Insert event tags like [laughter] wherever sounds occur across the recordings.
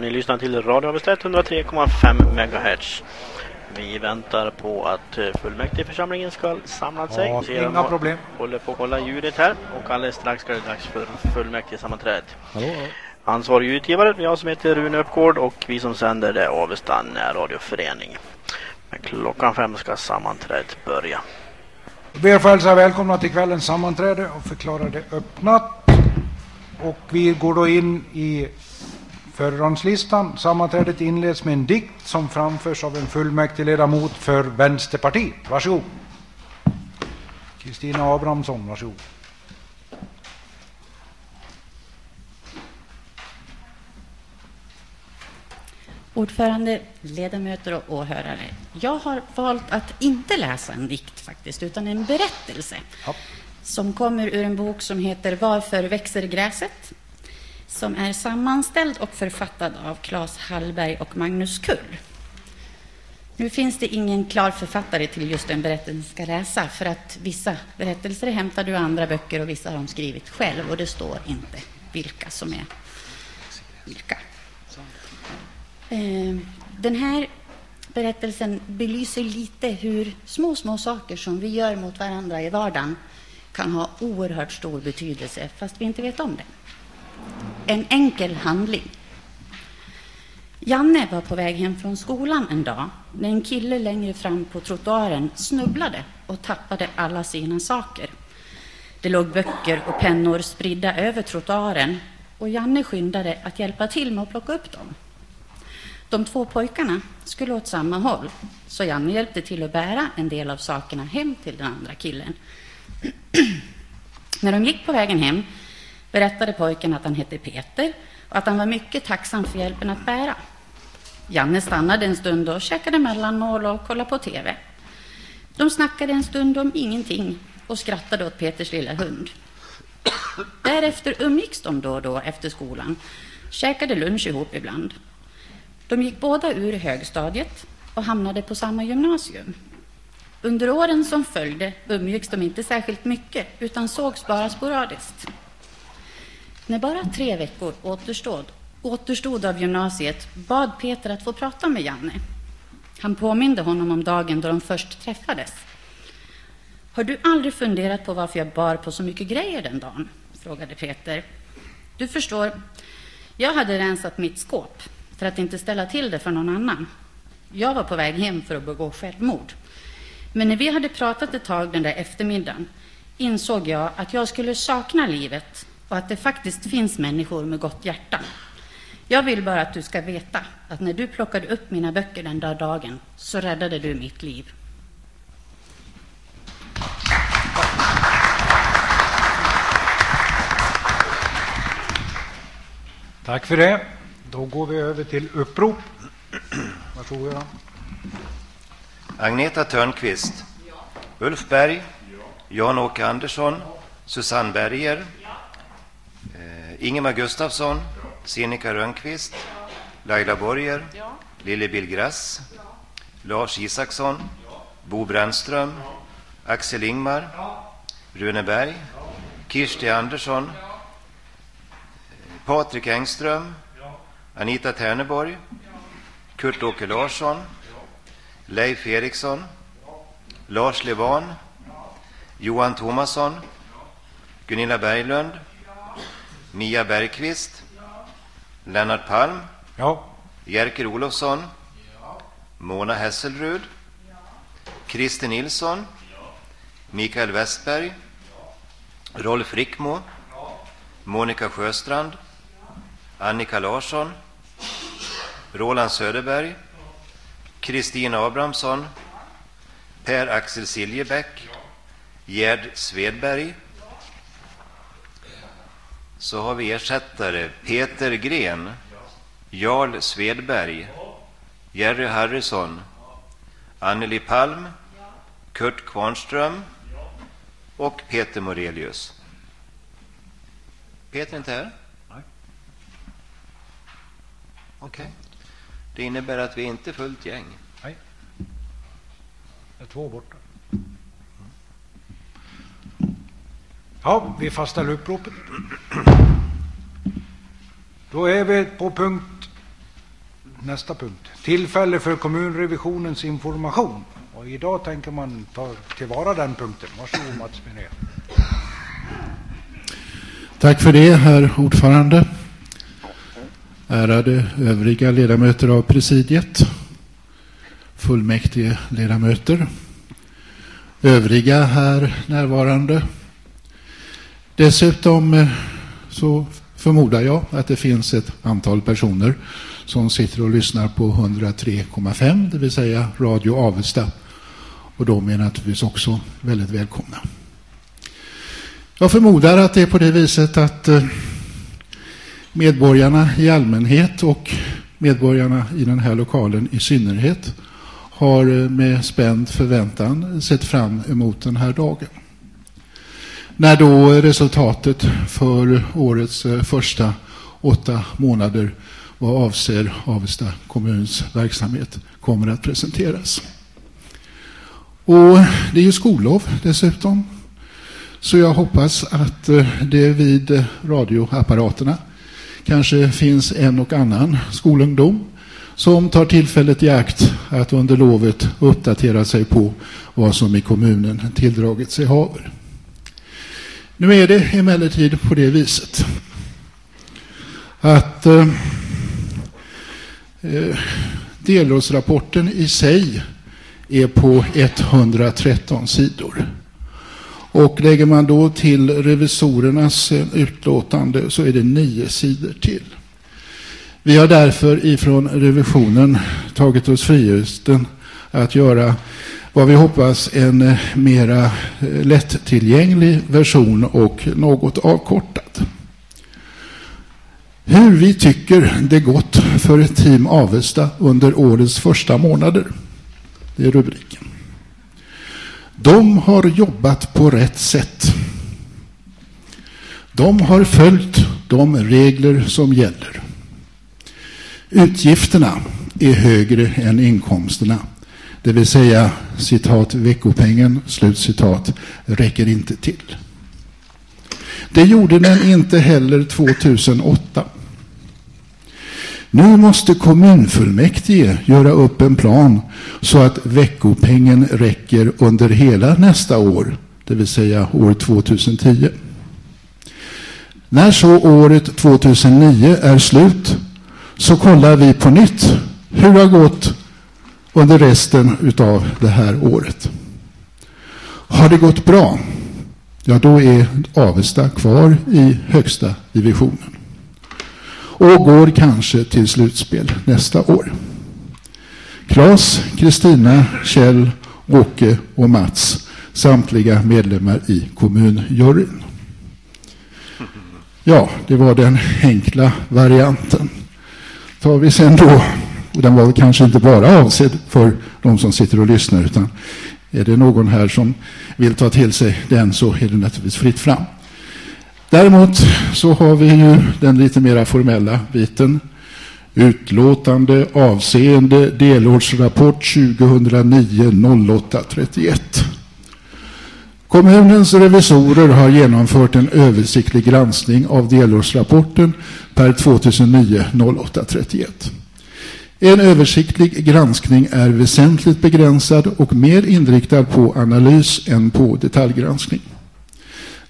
Ni lyssnar till Radio Avestet 103,5 MHz. Vi väntar på att eh, fullmäktigeförsamlingen ska samla sig. Ja, inga hå- problem. håller på att hålla ljudet här och alldeles strax ska det dags för fullmäktigesammanträdet. Ansvarig utgivare jag som heter Rune Uppgård och vi som sänder det är Avesta närradioförening. Men klockan fem ska sammanträdet börja. Jag ber att få hälsa välkomna till kvällens sammanträde och förklara det öppnat. Och vi går då in i förhandslistan. Sammanträdet inleds med en dikt som framförs av en fullmäktigeledamot för Vänsterpartiet. Varsågod. Kristina Abrahamsson, varsågod. Ordförande, ledamöter och åhörare. Jag har valt att inte läsa en dikt faktiskt, utan en berättelse Ja. som kommer ur en bok som heter Varför växer gräset? Som är sammanställd och författad av Claes Hallberg och Magnus Kull. Nu finns det ingen klar författare till just den berättelsen ska läsa, för att vissa berättelser hämtar hämtade ur andra böcker och vissa har de skrivit själv, och det står inte vilka som är vilka. Eh, den här berättelsen belyser lite hur små, små saker som vi gör mot varandra i vardagen kan ha oerhört stor betydelse, fast vi inte vet om det. En enkel handling. Janne var på väg hem från skolan en dag när en kille längre fram på trottoaren snubblade och tappade alla sina saker. Det låg böcker och pennor spridda över trottoaren och Janne skyndade att hjälpa till med att plocka upp dem. De två pojkarna skulle åt samma håll, så Janne hjälpte till att bära en del av sakerna hem till den andra killen. [clears throat] När de gick på vägen hem berättade pojken att han hette Peter och att han var mycket tacksam för hjälpen att bära. Janne stannade en stund och käkade mellanmål och kollade på TV. De snackade en stund om ingenting och skrattade åt Peters lilla hund. Därefter umgicks de då och då efter skolan, käkade lunch ihop ibland. De gick båda ur högstadiet och hamnade på samma gymnasium. Under åren som följde umgicks de inte särskilt mycket, utan sågs bara sporadiskt. När bara tre veckor återstod, återstod av gymnasiet bad Peter att få prata med Janne. Han påminde honom om dagen då de först träffades. Har du aldrig funderat på varför jag bar på så mycket grejer den dagen? frågade Peter. Du förstår, jag hade rensat mitt skåp för att inte ställa till det för någon annan. Jag var på väg hem för att begå självmord. Men när vi hade pratat ett tag den där eftermiddagen insåg jag att jag skulle sakna livet och att det faktiskt finns människor med gott hjärta. Jag vill bara att du ska veta att när du plockade upp mina böcker den där dagen så räddade du mitt liv. Tack för det. Då går vi över till upprop. Varsågod. Göran. Agneta Törnqvist. Ulf Berg. Jan-Åke Andersson. Susanne Berger. Ingemar Gustafsson. Sinikka Rönnqvist. Laila Borger. Lille Billgrass. Lars Isaksson. Bo Brännström. Axel Ingmar. Rune Berg. Kirsti Andersson. Patrik Engström. Anita Terneborg. Kurt-Åke Larsson. Leif Eriksson. Lars Levan. Johan Thomasson. Gunilla Berglund. Mia Bergqvist. Lennart Palm. Ja, Jerker Olofsson. Mona Hesselrud. Christer Nilsson. Mikael Westberg. Rolf Rickmo. Monica Sjöstrand. Annika Larsson. Roland Söderberg. Kristina Abrahamsson. Per-Axel Siljebäck. Gerd Svedberg. Så har vi ersättare Peter Gren. Jarl Svedberg. Jerry Harrison. Anneli Palm. Kurt Kvarnström. Och Peter Morelius. Peter är inte här? Nej. Okej. Det innebär att vi inte är fullt gäng. nej. Det är två borta. Ja, vi fastställer uppropet. Då är vi på punkt nästa punkt. Tillfälle för kommunrevisionens information. Och idag tänker man ta tillvara den punkten. Varsågod Mats Minér. Tack för det, herr ordförande. Ärade övriga ledamöter av presidiet, fullmäktige ledamöter, övriga här närvarande. Dessutom eh, så förmodar jag att det finns ett antal personer som sitter och lyssnar på 103,5, det vill säga Radio Avesta. Och de är naturligtvis också väldigt välkomna. Jag förmodar att det är på det viset att eh, medborgarna i allmänhet och medborgarna i den här lokalen i synnerhet har eh, med spänd förväntan sett fram emot den här dagen. När då resultatet för årets eh, första åtta månader vad avser Avesta kommuns verksamhet kommer att presenteras. Och det är ju skollov dessutom. Så jag hoppas att eh, det vid radioapparaterna kanske finns en och annan skolungdom som tar tillfället i akt att under lovet uppdatera sig på vad som i kommunen tilldragit sig haver. Nu är det emellertid på det viset att eh, eh delårsrapporten i sig är på 113 sidor. Och lägger man då till revisorernas eh, utlåtande så är det nio sidor till. Vi har därför ifrån revisionen tagit oss friheten att göra vad vi hoppas en eh, mera eh, lättillgänglig version och något avkortad. Hur vi tycker det gått för Team Avesta under årets första månader. Det är rubriken. De har jobbat på rätt sätt. De har följt de regler som gäller. Utgifterna är högre än inkomsterna. Det vill säga, citat, veckopengen, slut citat, räcker inte till. Det gjorde den inte heller 2008. Nu måste kommunfullmäktige göra upp en plan så att veckopengen räcker under hela nästa år, det vill säga år 2010. När så året 2009 är slut så kollar vi på nytt hur det har gått under resten av det här året. Har det gått bra? Ja, då är Avesta kvar i högsta divisionen och går kanske till slutspel nästa år. Klas, Kristina, Kjell, Åke och Mats, samtliga medlemmar i kommunjuryn. Ja, det var den enkla varianten. Tar vi sen då, och den var kanske inte bara avsedd för de som sitter och lyssnar, utan är det någon här som vill ta till sig den så är det naturligtvis fritt fram. Däremot så har vi ju den lite mera formella biten. Utlåtande avseende delårsrapport 2009-08-31. Kommunens revisorer har genomfört en översiktlig granskning av delårsrapporten per 2009-08-31. En översiktlig granskning är väsentligt begränsad och mer inriktad på analys än på detaljgranskning.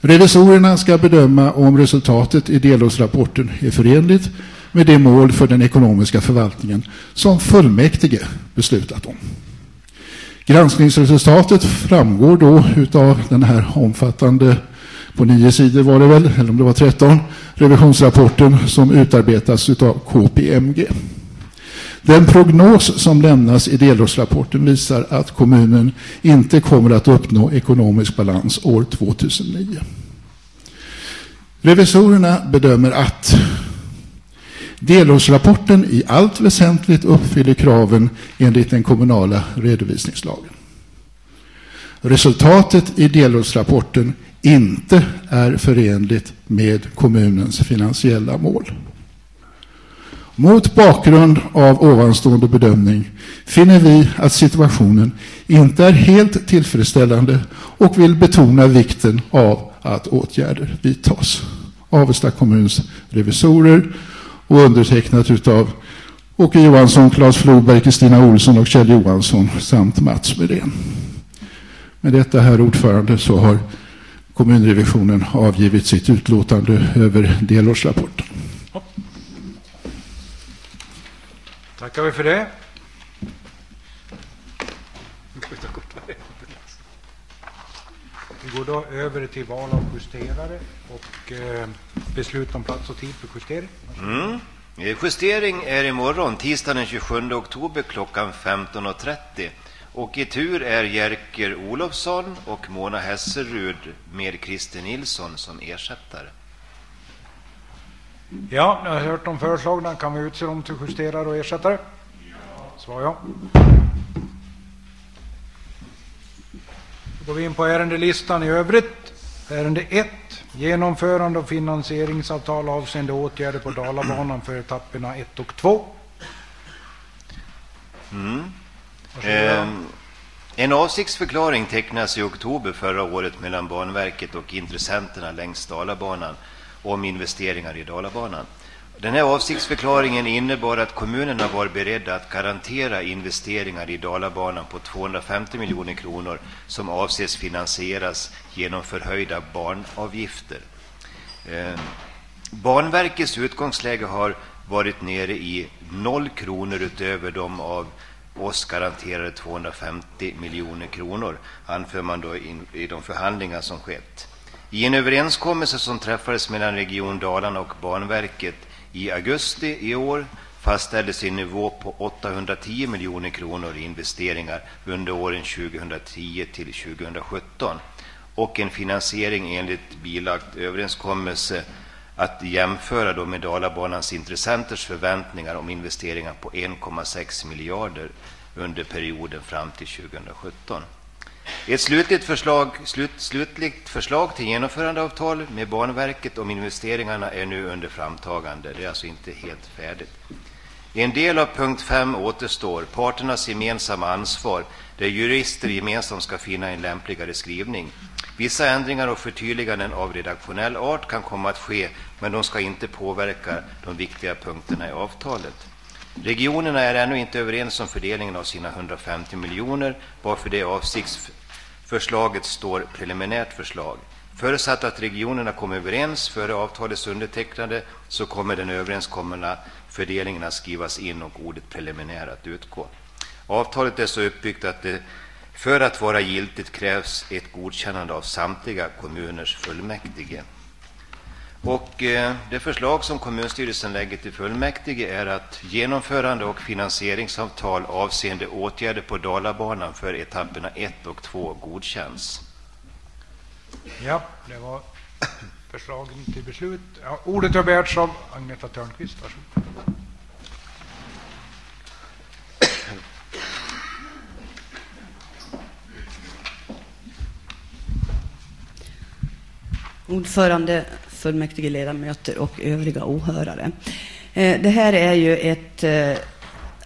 Revisorerna ska bedöma om resultatet i delårsrapporten är förenligt med det mål för den ekonomiska förvaltningen som fullmäktige beslutat om. Granskningsresultatet framgår då av den här omfattande, på nio sidor var det väl, eller om det var tretton, revisionsrapporten som utarbetas av KPMG. Den prognos som lämnas i delårsrapporten visar att kommunen inte kommer att uppnå ekonomisk balans år 2009. Revisorerna bedömer att delårsrapporten i allt väsentligt uppfyller kraven enligt den kommunala redovisningslagen. Resultatet i delårsrapporten inte är förenligt med kommunens finansiella mål. Mot bakgrund av ovanstående bedömning finner vi att situationen inte är helt tillfredsställande och vill betona vikten av att åtgärder vidtas. Avesta kommuns revisorer och undertecknat av Åke Johansson, Claes Floberg, Kristina Olsson och Kjell Johansson samt Mats Myrén. Med detta, herr ordförande, så har kommunrevisionen avgivit sitt utlåtande över delårsrapporten. Tackar vi för det. Vi går då över till val av justerare och eh, beslut om plats och tid för justering. Mm. Eh, justering är imorgon, tisdagen den 27 oktober klockan 15.30. Och i tur är Jerker Olofsson och Mona Hesserud med Christer Nilsson som ersättare. Ja, ni har hört de föreslagna. Kan vi utse dem till justerare och ersättare? Svar ja. Då går vi in på ärendelistan i övrigt. Ärende 1. Genomförande och finansieringsavtal avseende åtgärder på Dalabanan för etapperna 1 och 2. Mm. Ehm, En avsiktsförklaring tecknas i oktober förra året mellan Banverket och intressenterna längs Dalabanan om investeringar i Dalabanan. Den här avsiktsförklaringen innebar att kommunerna var beredda att garantera investeringar i Dalabanan på 250 miljoner kronor som avses finansieras genom förhöjda banavgifter. Eh, Banverkets utgångsläge har varit nere i noll kronor utöver de av oss garanterade 250 miljoner kronor, anför man då in, i de förhandlingar som skett. I en överenskommelse som träffades mellan Region Dalarna och Banverket i augusti i år fastställdes en nivå på 810 miljoner kronor i investeringar under åren 2010 till 2017 och en finansiering enligt bilagd överenskommelse att jämföra då med Dalabanans intressenters förväntningar om investeringar på 1,6 miljarder under perioden fram till 2017. Ett slutligt förslag, slut, slutligt förslag till genomförandeavtal med Banverket om investeringarna är nu under framtagande. Det är alltså inte helt färdigt. En del av punkt 5 återstår, parternas gemensamma ansvar, där jurister gemensamt ska finna en lämpligare skrivning. Vissa ändringar och förtydliganden av redaktionell art kan komma att ske, men de ska inte påverka de viktiga punkterna i avtalet. Regionerna är ännu inte överens om fördelningen av sina 150 miljoner, varför det Förslaget står preliminärt förslag. Förutsatt att regionerna kommer överens före avtalets undertecknande så kommer den överenskomna fördelningen att skrivas in och ordet preliminär att utgå. Avtalet är så uppbyggt att det för att vara giltigt krävs ett godkännande av samtliga kommuners fullmäktige. Och eh, det förslag som kommunstyrelsen lägger till fullmäktige är att genomförande och finansieringsavtal avseende åtgärder på Dalabanan för etapperna 1 och 2 godkänns. Ja, det var förslagen till beslut. Ja, ordet har begärts av Agneta Törnqvist. Varsågod. ordförande, fullmäktige ledamöter och övriga åhörare. Eh, det här är ju ett eh,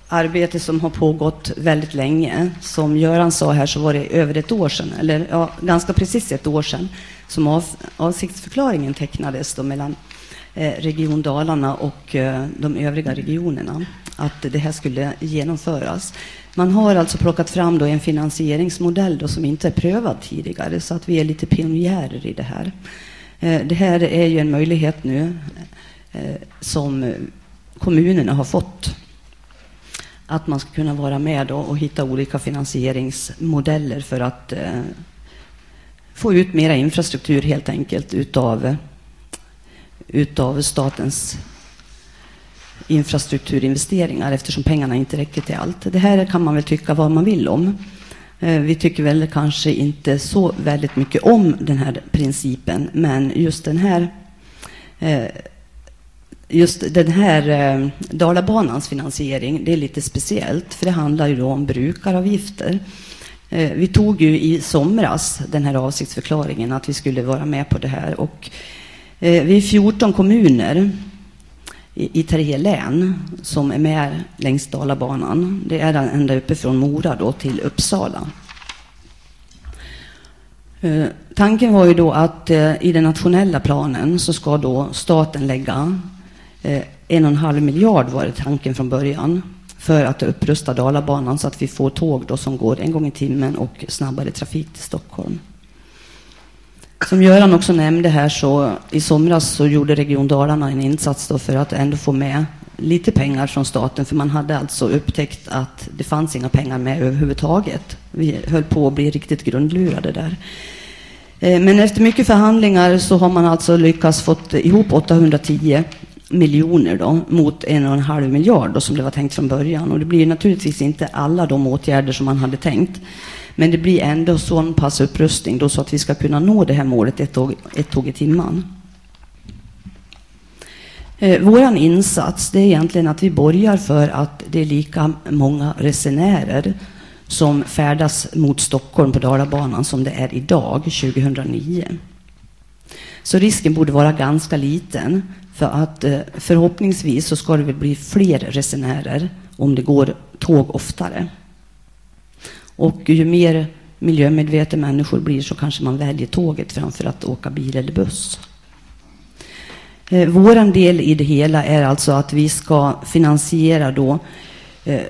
arbete som har pågått väldigt länge. Som Göran sa här så var det över ett år sedan, eller ja, ganska precis ett år sedan, som av, avsiktsförklaringen tecknades då mellan eh, Region Dalarna och eh, de övriga regionerna. Att det här skulle genomföras. Man har alltså plockat fram då en finansieringsmodell då som inte är prövad tidigare, så att vi är lite pionjärer i det här. Eh, det här är ju en möjlighet nu eh, som kommunerna har fått. Att man ska kunna vara med då och hitta olika finansieringsmodeller för att eh, få ut mera infrastruktur helt enkelt utav, utav statens infrastrukturinvesteringar eftersom pengarna inte räcker till allt. Det här kan man väl tycka vad man vill om. Eh, vi tycker väl kanske inte så väldigt mycket om den här principen, men just den här eh, Just den här eh, Dalabanans finansiering, det är lite speciellt, för det handlar ju då om brukaravgifter. Vi tog ju i somras den här avsiktsförklaringen att vi skulle vara med på det här och vi är 14 kommuner i, i tre län som är med längs Dalabanan. Det är ända uppifrån Mora då till Uppsala. Eh, Tanken var ju då att eh, i den nationella planen så ska då staten lägga Eh, en och en halv miljard var det tanken från början för att upprusta Dalabanan så att vi får tåg då som går en gång i timmen och snabbare trafik till Stockholm. Som Göran också nämnde här så i somras så gjorde Region Dalarna en insats då för att ändå få med lite pengar från staten för man hade alltså upptäckt att det fanns inga pengar med överhuvudtaget. Vi höll på att bli riktigt grundlurade där. Eh, men efter mycket förhandlingar så har man alltså lyckats fått ihop 810 miljoner då, mot en och en halv miljard då, som det var tänkt från början. Och det blir naturligtvis inte alla de åtgärder som man hade tänkt. Men det blir ändå sån pass upprustning då så att vi ska kunna nå det här målet ett tåg, ett tåg i timmen. Eh, Vår insats det är egentligen att vi borgar för att det är lika många resenärer som färdas mot Stockholm på Dalabanan som det är idag, 2009. Så risken borde vara ganska liten. För att eh, förhoppningsvis så ska det väl bli fler resenärer om det går tåg oftare. Och ju mer miljömedvetna människor blir så kanske man väljer tåget framför att åka bil eller buss. Eh, Vår del i det hela är alltså att vi ska finansiera då eh,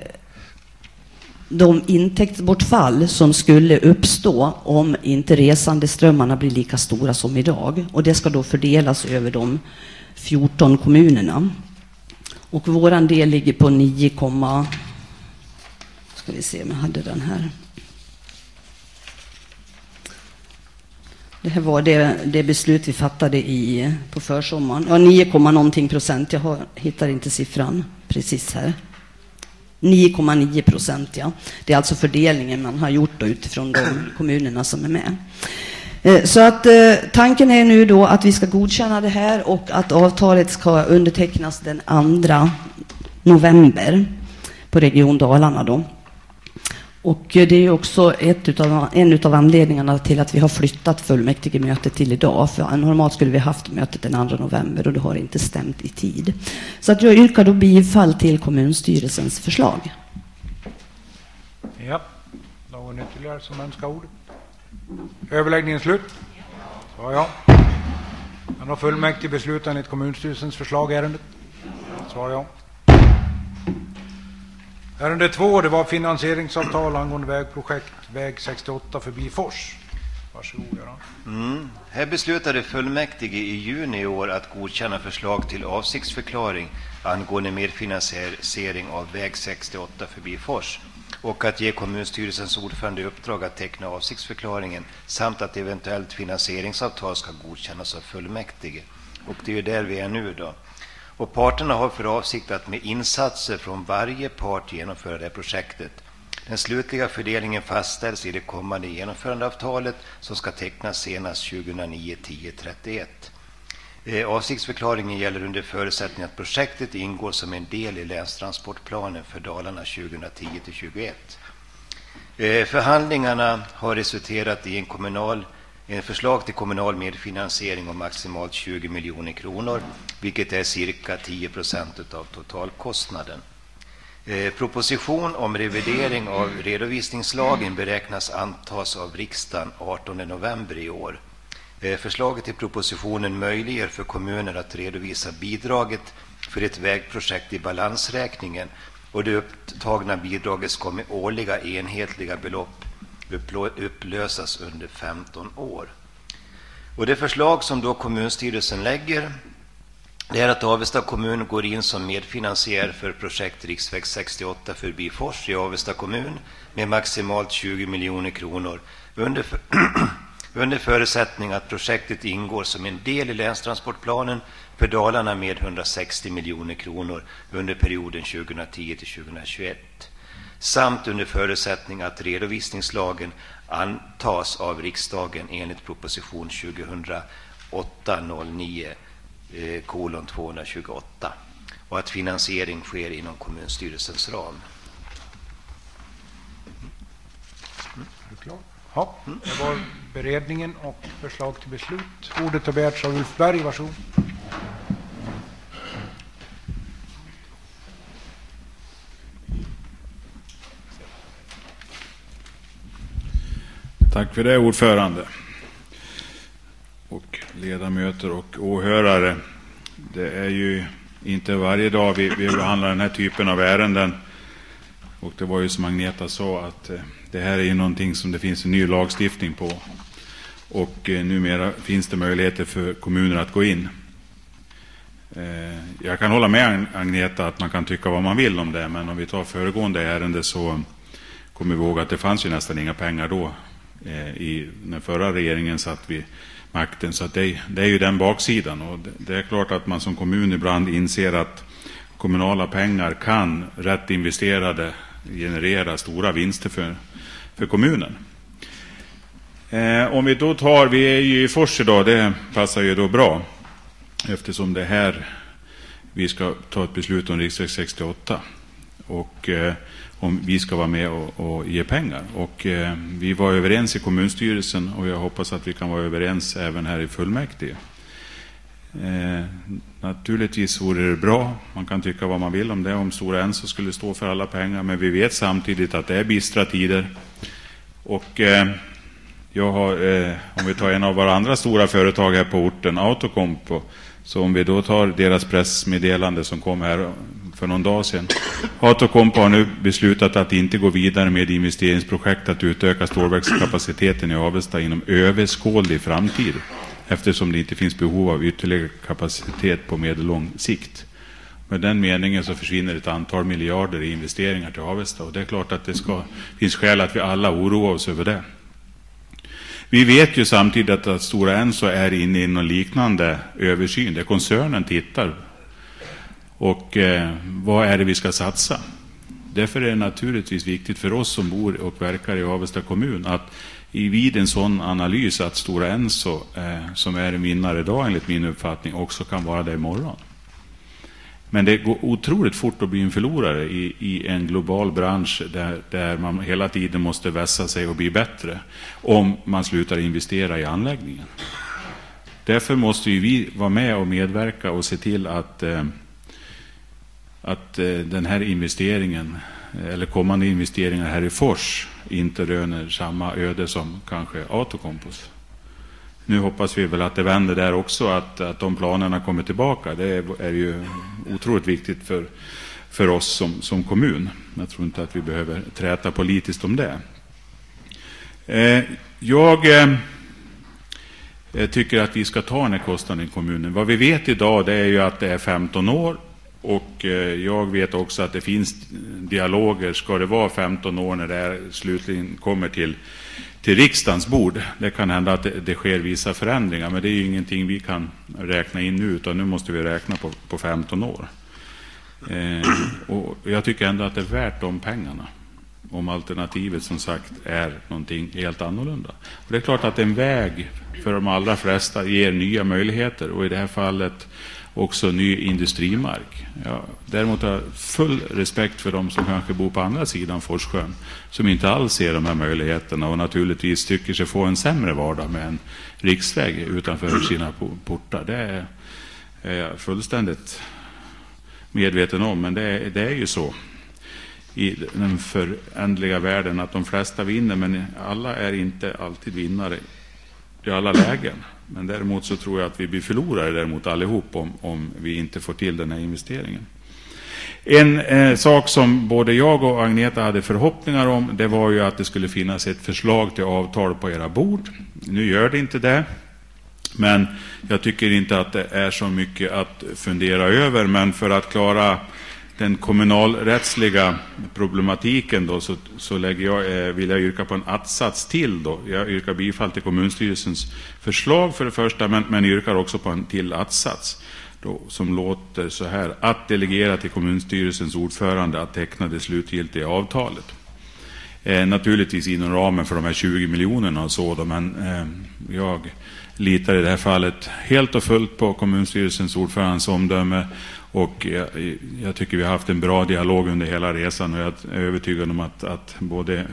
de intäktsbortfall som skulle uppstå om inte resandeströmmarna blir lika stora som idag. Och det ska då fördelas över de 14 kommunerna. Och vår del ligger på 9, ska vi se om jag hade den här. Det här var det, det beslut vi fattade i, på försommaren. Ja, 9, någonting procent. Jag har, hittar inte siffran precis här. 9,9 procent, ja. Det är alltså fördelningen man har gjort utifrån de kommunerna som är med. Eh, så att eh, tanken är nu då att vi ska godkänna det här och att avtalet ska undertecknas den 2 november på Region Dalarna då. Och eh, det är också ett utav, en av anledningarna till att vi har flyttat fullmäktigemötet till idag. För normalt skulle vi haft mötet den 2 november och det har inte stämt i tid. Så att jag yrkar då bifall till kommunstyrelsens förslag. Ja, någon ytterligare som önskar ordet? Överläggningen slut? Ja, ja. Men har fullmäktige beslutat enligt kommunstyrelsens förslag i ärendet? Svar ja. Ärende två, det var finansieringsavtal angående vägprojekt väg 68 förbi Fors. Varsågod Göran. Mm. Här beslutade fullmäktige i juni i år att godkänna förslag till avsiktsförklaring angående medfinansiering av väg 68 förbi Fors och att ge kommunstyrelsens ordförande i uppdrag att teckna avsiktsförklaringen samt att eventuellt finansieringsavtal ska godkännas av fullmäktige. Och det är ju där vi är nu då. Och parterna har för avsikt att med insatser från varje part genomföra det här projektet. Den slutliga fördelningen fastställs i det kommande genomförandeavtalet som ska tecknas senast 2009 10 31. Avsiktsförklaringen gäller under förutsättning att projektet ingår som en del i länstransportplanen för Dalarna 2010 21. Eh, förhandlingarna har resulterat i en kommunal förslag till kommunal medfinansiering om maximalt 20 miljoner kronor, vilket är cirka 10 procent av totalkostnaden. Eh, proposition om revidering av redovisningslagen beräknas antas av riksdagen 18 november i år. Eh, förslaget i propositionen möjliggör för kommuner att redovisa bidraget för ett vägprojekt i balansräkningen och det upptagna bidraget ska med årliga enhetliga belopp upplösas under 15 år. Och det förslag som då kommunstyrelsen lägger det är att Avesta kommun går in som medfinansiär för projekt riksväg 68 förbi Fors i Avesta kommun med maximalt 20 miljoner kronor under, för, [clears throat] under förutsättning att projektet ingår som en del i länstransportplanen för Dalarna med 160 miljoner kronor under perioden 2010 till 2021 samt under förutsättning att redovisningslagen antas av riksdagen enligt proposition 2008 09 eh, kolon 228 och att finansiering sker inom kommunstyrelsens ram. Mm. Ja, det var beredningen och förslag till beslut. Ordet har begärts av Ulf Berg. Varsågod. Tack för det, ordförande. Och ledamöter och åhörare. Det är ju inte varje dag vi, vi behandlar den här typen av ärenden. Och det var ju som Agneta sa att eh, det här är ju någonting som det finns en ny lagstiftning på. Och eh, numera finns det möjligheter för kommuner att gå in. Eh, jag kan hålla med Agneta att man kan tycka vad man vill om det, men om vi tar föregående ärende så kommer vi ihåg att det fanns ju nästan inga pengar då. Eh, I den förra regeringen satt vi makten, så det, det, är ju den baksidan. Och det, det, är klart att man som kommun ibland inser att kommunala pengar kan, rätt investerade, generera stora vinster för, för kommunen. Eh, om vi då tar, vi är ju i Fors idag, det passar ju då bra eftersom det här vi ska ta ett beslut om riksväg 68 och eh, om vi ska vara med och, och ge pengar. Och eh, vi var överens i kommunstyrelsen och jag hoppas att vi kan vara överens även här i fullmäktige. Eh, naturligtvis vore det bra, man kan tycka vad man vill om det, om Stora Enso skulle stå för alla pengar, men vi vet samtidigt att det är bistra tider. Och eh, jag har, eh, om vi tar en av våra andra stora företag här på orten, Autocompo, så om vi då tar deras pressmeddelande som kom här för någon dag sedan. Autocompo har nu beslutat att inte gå vidare med investeringsprojekt att utöka stålverkskapaciteten i Avesta inom överskådlig framtid eftersom det inte finns behov av ytterligare kapacitet på medellång sikt. Med den meningen så försvinner ett antal miljarder i investeringar till Avesta och det är klart att det ska, finns skäl att vi alla oroar oss över det. Vi vet ju samtidigt att Stora Enso är inne i någon liknande översyn där koncernen tittar. Och eh, vad är det vi ska satsa? Därför är det naturligtvis viktigt för oss som bor och verkar i Avesta kommun att i, vid en sån analys att Stora Enso, eh, som är en vinnare idag enligt min uppfattning, också kan vara det imorgon. Men det går otroligt fort att bli en förlorare i, i en global bransch där, där man hela tiden måste vässa sig och bli bättre om man slutar investera i anläggningen. Därför måste vi vara med och medverka och se till att, eh, att eh, den här investeringen eh, eller kommande investeringar här i Fors inte röner samma öde som kanske Autocompos. Nu hoppas vi väl att det vänder där också, att, att de planerna kommer tillbaka. Det är, är ju otroligt viktigt för, för oss som, som kommun. Jag tror inte att vi behöver träta politiskt om det. Eh, jag eh, tycker att vi ska ta den här kostnaden i kommunen. Vad vi vet idag det är ju att det är 15 år och eh, jag vet också att det finns dialoger. Ska det vara 15 år när det här slutligen kommer till till riksdagens bord. Det kan hända att det, det, sker vissa förändringar, men det är ju ingenting vi kan räkna in nu, utan nu måste vi räkna på, på 15 år. Eh, och jag tycker ändå att det är värt de pengarna, om alternativet som sagt är någonting helt annorlunda. Och det är klart att en väg för de allra flesta ger nya möjligheter, och i det här fallet också ny industrimark. Ja, däremot har jag full respekt för de som kanske bor på andra sidan Forssjön som inte alls ser de här möjligheterna och naturligtvis tycker sig få en sämre vardag med en riksväg utanför sina portar. Det är, jag fullständigt medveten om, men det är, det är ju så i den förändliga världen att de flesta vinner, men alla är inte alltid vinnare i alla lägen. Men däremot så tror jag att vi blir förlorare däremot allihop om, om vi inte får till den här investeringen. En eh, sak som både jag och Agneta hade förhoppningar om, det var ju att det skulle finnas ett förslag till avtal på era bord. Nu gör det inte det. Men jag tycker inte att det är så mycket att fundera över. Men för att klara den kommunalrättsliga problematiken då, så, så lägger jag, eh, vill jag yrka på en att-sats till. Då. Jag yrkar bifall till kommunstyrelsens förslag för det första, men, men yrkar också på en till att-sats som låter så här. Att delegera till kommunstyrelsens ordförande att teckna det slutgiltiga avtalet. Eh, naturligtvis inom ramen för de här 20 miljonerna och så, då, men eh, jag litar i det här fallet helt och fullt på kommunstyrelsens ordförandes omdöme och jag, jag, tycker vi har haft en bra dialog under hela resan och jag är övertygad om att, att både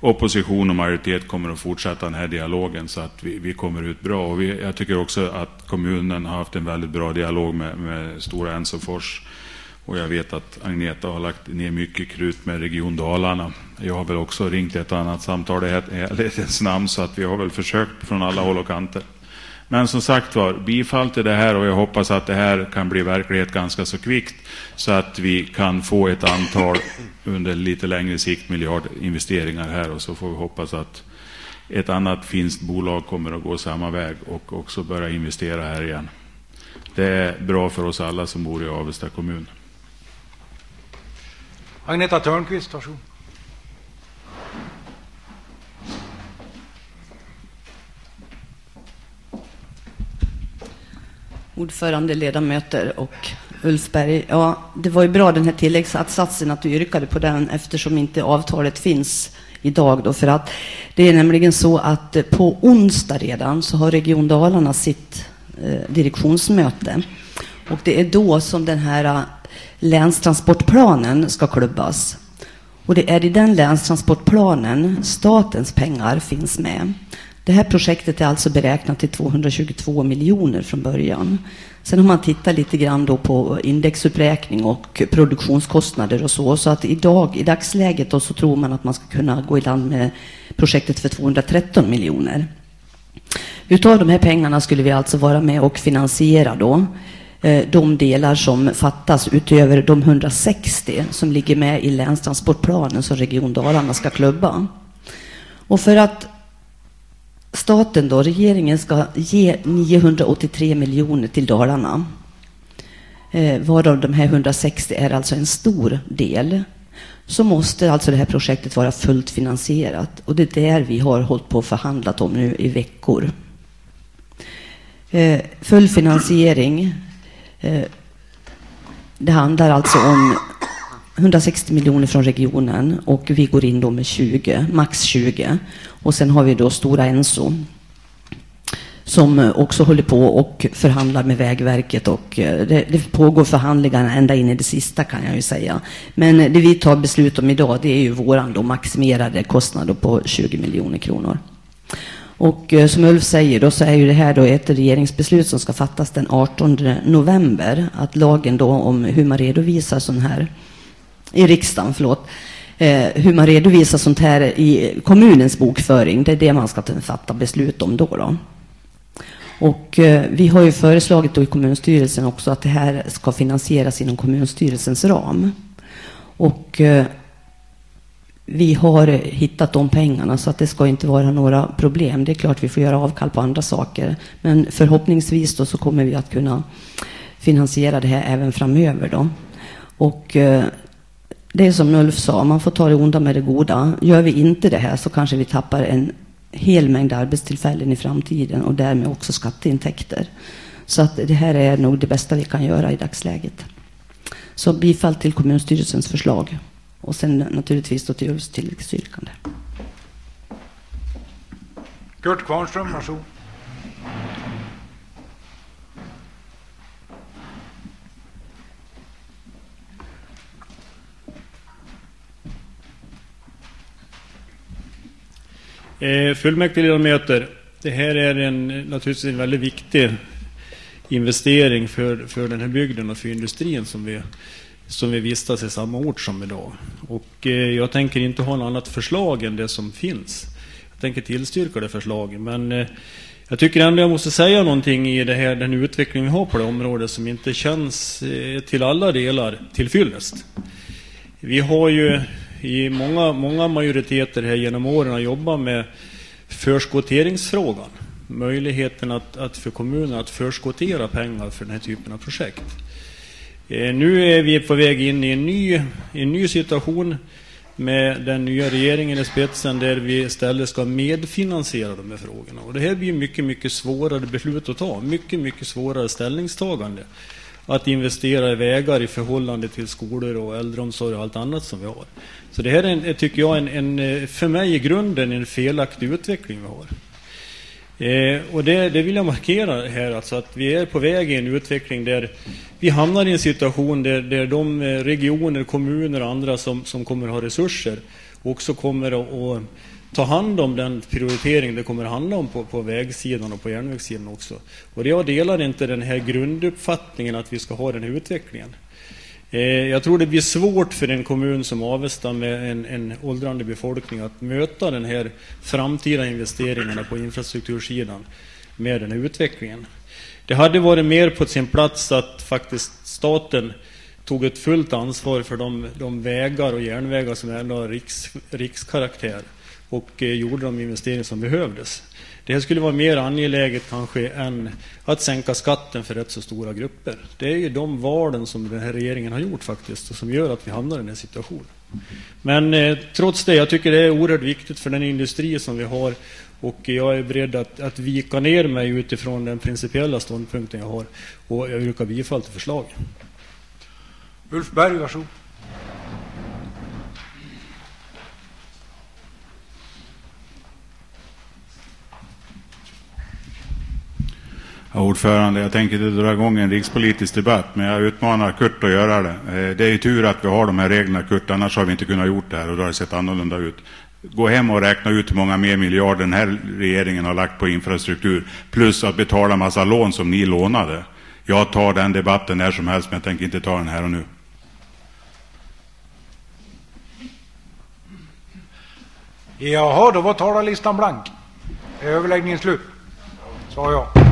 opposition och majoritet kommer att fortsätta den här dialogen så att vi, vi kommer ut bra. Och vi, jag tycker också att kommunen har haft en väldigt bra dialog med, med Stora Ensofors. Och jag vet att Agneta har lagt ner mycket krut med Region Dalarna. Jag har väl också ringt ett annat samtal i ärlighetens namn så att vi har väl försökt från alla håll och kanter. Men som sagt var, bifall till det här och jag hoppas att det här kan bli verklighet ganska så kvickt så att vi kan få ett antal under lite längre sikt miljardinvesteringar här och så får vi hoppas att ett annat finskt bolag kommer att gå samma väg och också börja investera här igen. Det är bra för oss alla som bor i Avesta kommun. Agneta Törnqvist, varsågod. Ordförande, ledamöter och Ulf Berg. Ja, det var ju bra den här tilläggsatsatsen att du yrkade på den eftersom inte avtalet finns idag då. För att det är nämligen så att eh, på onsdag redan så har Region Dalarna sitt eh, direktionsmöte. Och det är då som den här eh, länstransportplanen ska klubbas. Och det är i den länstransportplanen statens pengar finns med. Det här projektet är alltså beräknat till 222 miljoner från början. Sen har man tittat lite grann då på indexuppräkning och produktionskostnader och så. Så att idag, i dagsläget då, så tror man att man ska kunna gå i land med projektet för 213 miljoner. Utav de här pengarna skulle vi alltså vara med och finansiera då eh, de delar som fattas utöver de 160 som ligger med i länstransportplanen som Region Dalarna ska klubba. Och för att staten då, regeringen ska ge 983 miljoner till Dalarna. Eh, varav de här 160 är alltså en stor del. Så måste alltså det här projektet vara fullt finansierat. Och det är där vi har hållit på och förhandlat om nu i veckor. Eh, full finansiering. Eh, det handlar alltså om 160 miljoner från regionen och vi går in då med 20, max 20. Och sen har vi då Stora Enso som eh, också håller på och förhandlar med Vägverket och eh, det, det, pågår förhandlingar ända in i det sista kan jag ju säga. Men det vi tar beslut om idag det är ju våran då maximerade kostnad på 20 miljoner kronor. Och eh, som Ulf säger då så är ju det här då ett regeringsbeslut som ska fattas den 18 november. Att lagen då om hur man redovisar sån här i riksdagen, förlåt, eh, hur man redovisar sånt här i kommunens bokföring. Det är det man ska fatta beslut om då. då. Och eh, vi har ju föreslagit då i kommunstyrelsen också att det här ska finansieras inom kommunstyrelsens ram. Och eh, vi har hittat de pengarna så att det ska inte vara några problem. Det är klart vi får göra avkall på andra saker. Men förhoppningsvis då så kommer vi att kunna finansiera det här även framöver då. Och eh, det är som Ulf sa, man får ta det onda med det goda. Gör vi inte det här så kanske vi tappar en hel mängd arbetstillfällen i framtiden och därmed också skatteintäkter. Så att det här är nog det bästa vi kan göra i dagsläget. Så bifall till kommunstyrelsens förslag och sen naturligtvis då till Ulfs tilläggsyrkande. Kurt Kvarnström, varsågod. Eh, fullmäktigeledamöter, det här är en, naturligtvis en väldigt viktig investering för, för den här bygden och för industrin som vi, som vi vistas i samma ort som idag. Och eh, jag tänker inte ha något annat förslag än det som finns. Jag tänker tillstyrka det förslaget, men eh, jag tycker ändå jag måste säga någonting i det här, den utveckling vi har på det området som inte känns eh, till alla delar tillfyllest. Vi har ju i många, många majoriteter här genom åren jobbat med förskotteringsfrågan. Möjligheten att, att för kommunen att förskottera pengar för den här typen av projekt. Eh, nu är vi på väg in i en ny, en ny situation med den nya regeringen i spetsen där vi istället ska medfinansiera de här frågorna. Och det här blir mycket, mycket svårare beslut att ta. Mycket, mycket svårare ställningstagande att investera i vägar i förhållande till skolor och äldreomsorg och allt annat som vi har. Så det här är, en, eh, tycker jag, en, en, eh, för mig i grunden en felaktig utveckling vi har. Eh, och det, det, vill jag markera här, alltså att vi är på väg i en utveckling där vi hamnar i en situation där, där de eh, regioner, kommuner och andra som, som kommer att ha resurser också kommer att, att ta hand om den prioritering det kommer handla om på, på vägsidan och på järnvägssidan också. Och jag delar inte den här grunduppfattningen att vi ska ha den här utvecklingen. Eh, jag tror det blir svårt för en kommun som Avesta med en, en åldrande befolkning att möta den här framtida investeringarna på infrastruktursidan med den här utvecklingen. Det hade varit mer på sin plats att faktiskt staten tog ett fullt ansvar för de, de vägar och järnvägar som ändå har riks, rikskaraktär och eh, gjorde de investeringar som behövdes. Det här skulle vara mer angeläget kanske än att sänka skatten för rätt så stora grupper. Det är ju de valen som den här regeringen har gjort faktiskt och som gör att vi hamnar i den här situationen. Men eh, trots det, jag tycker det är oerhört viktigt för den industri som vi har och jag är beredd att, att vika ner mig utifrån den principiella ståndpunkten jag har och jag yrkar bifall till förslaget. Ulf Berg, varsågod. Ja, ordförande, jag tänker inte dra igång en rikspolitisk debatt, men jag utmanar Kurt att göra det. Eh, det är ju tur att vi har de här reglerna, Kurt, annars har vi inte kunnat gjort det här och då har det sett annorlunda ut. Gå hem och räkna ut hur många mer miljarder den här regeringen har lagt på infrastruktur, plus att betala massa lån som ni lånade. Jag tar den debatten när som helst, men jag tänker inte ta den här och nu. Jaha, då var talarlistan blank. Är överläggningen slut? Sa jag.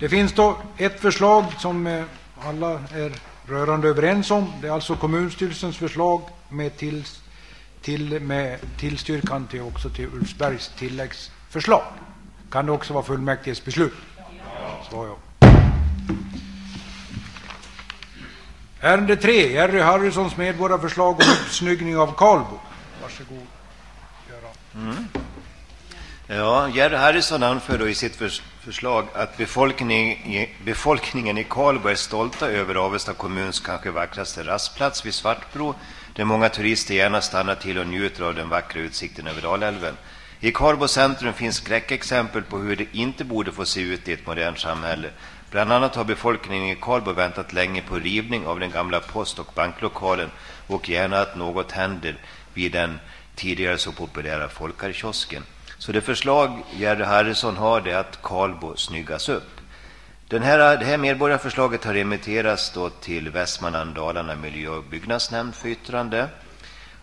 Det finns då ett förslag som eh, alla är rörande överens om. Det är alltså kommunstyrelsens förslag med, till, till, med tillstyrkan till också till Ulfsbergs tilläggsförslag. Kan det också vara fullmäktiges beslut? Svar ja. Ärende 3, Jerry Harrisons medborgarförslag om uppsnyggning av Karlbo. Varsågod. Mm. Ja, Jerry Harrison anför då i sitt förs förslag att befolkning, befolkningen i Karlborg är stolta över Avesta kommuns kanske vackraste rastplats vid Svartbro, där många turister gärna stannar till och njuter av den vackra utsikten över Dalälven. I Karlbo centrum finns skräckexempel på hur det inte borde få se ut i ett modernt samhälle. Bland annat har befolkningen i Karlbo väntat länge på rivning av den gamla post- och banklokalen och gärna att något händer vid den tidigare så populära Folkarkiosken. Så det förslag Jerry Harrison har är att Karlbo snyggas upp. Den här, det här medborgarförslaget har remitterats då till Västmanland Dalarna miljö och byggnadsnämnd för yttrande.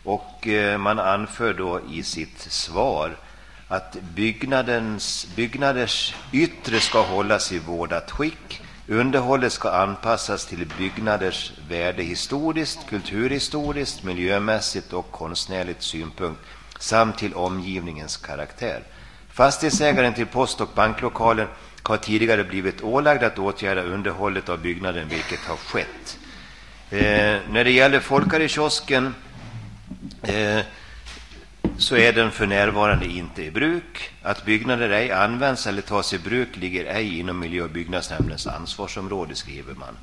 Och eh, man anför då i sitt svar att byggnadens, byggnaders yttre ska hållas i vårdat skick. Underhållet ska anpassas till byggnaders värde historiskt, kulturhistoriskt, miljömässigt och konstnärligt synpunkt samt till omgivningens karaktär. Fastighetsägaren till post- och banklokalen har tidigare blivit ålagd att åtgärda underhållet av byggnaden, vilket har skett. Eh, när det gäller Folkarikiosken eh, så är den för närvarande inte i bruk. Att byggnader ej används eller tas i bruk ligger ej inom miljö- och byggnadsnämndens ansvarsområde, skriver man.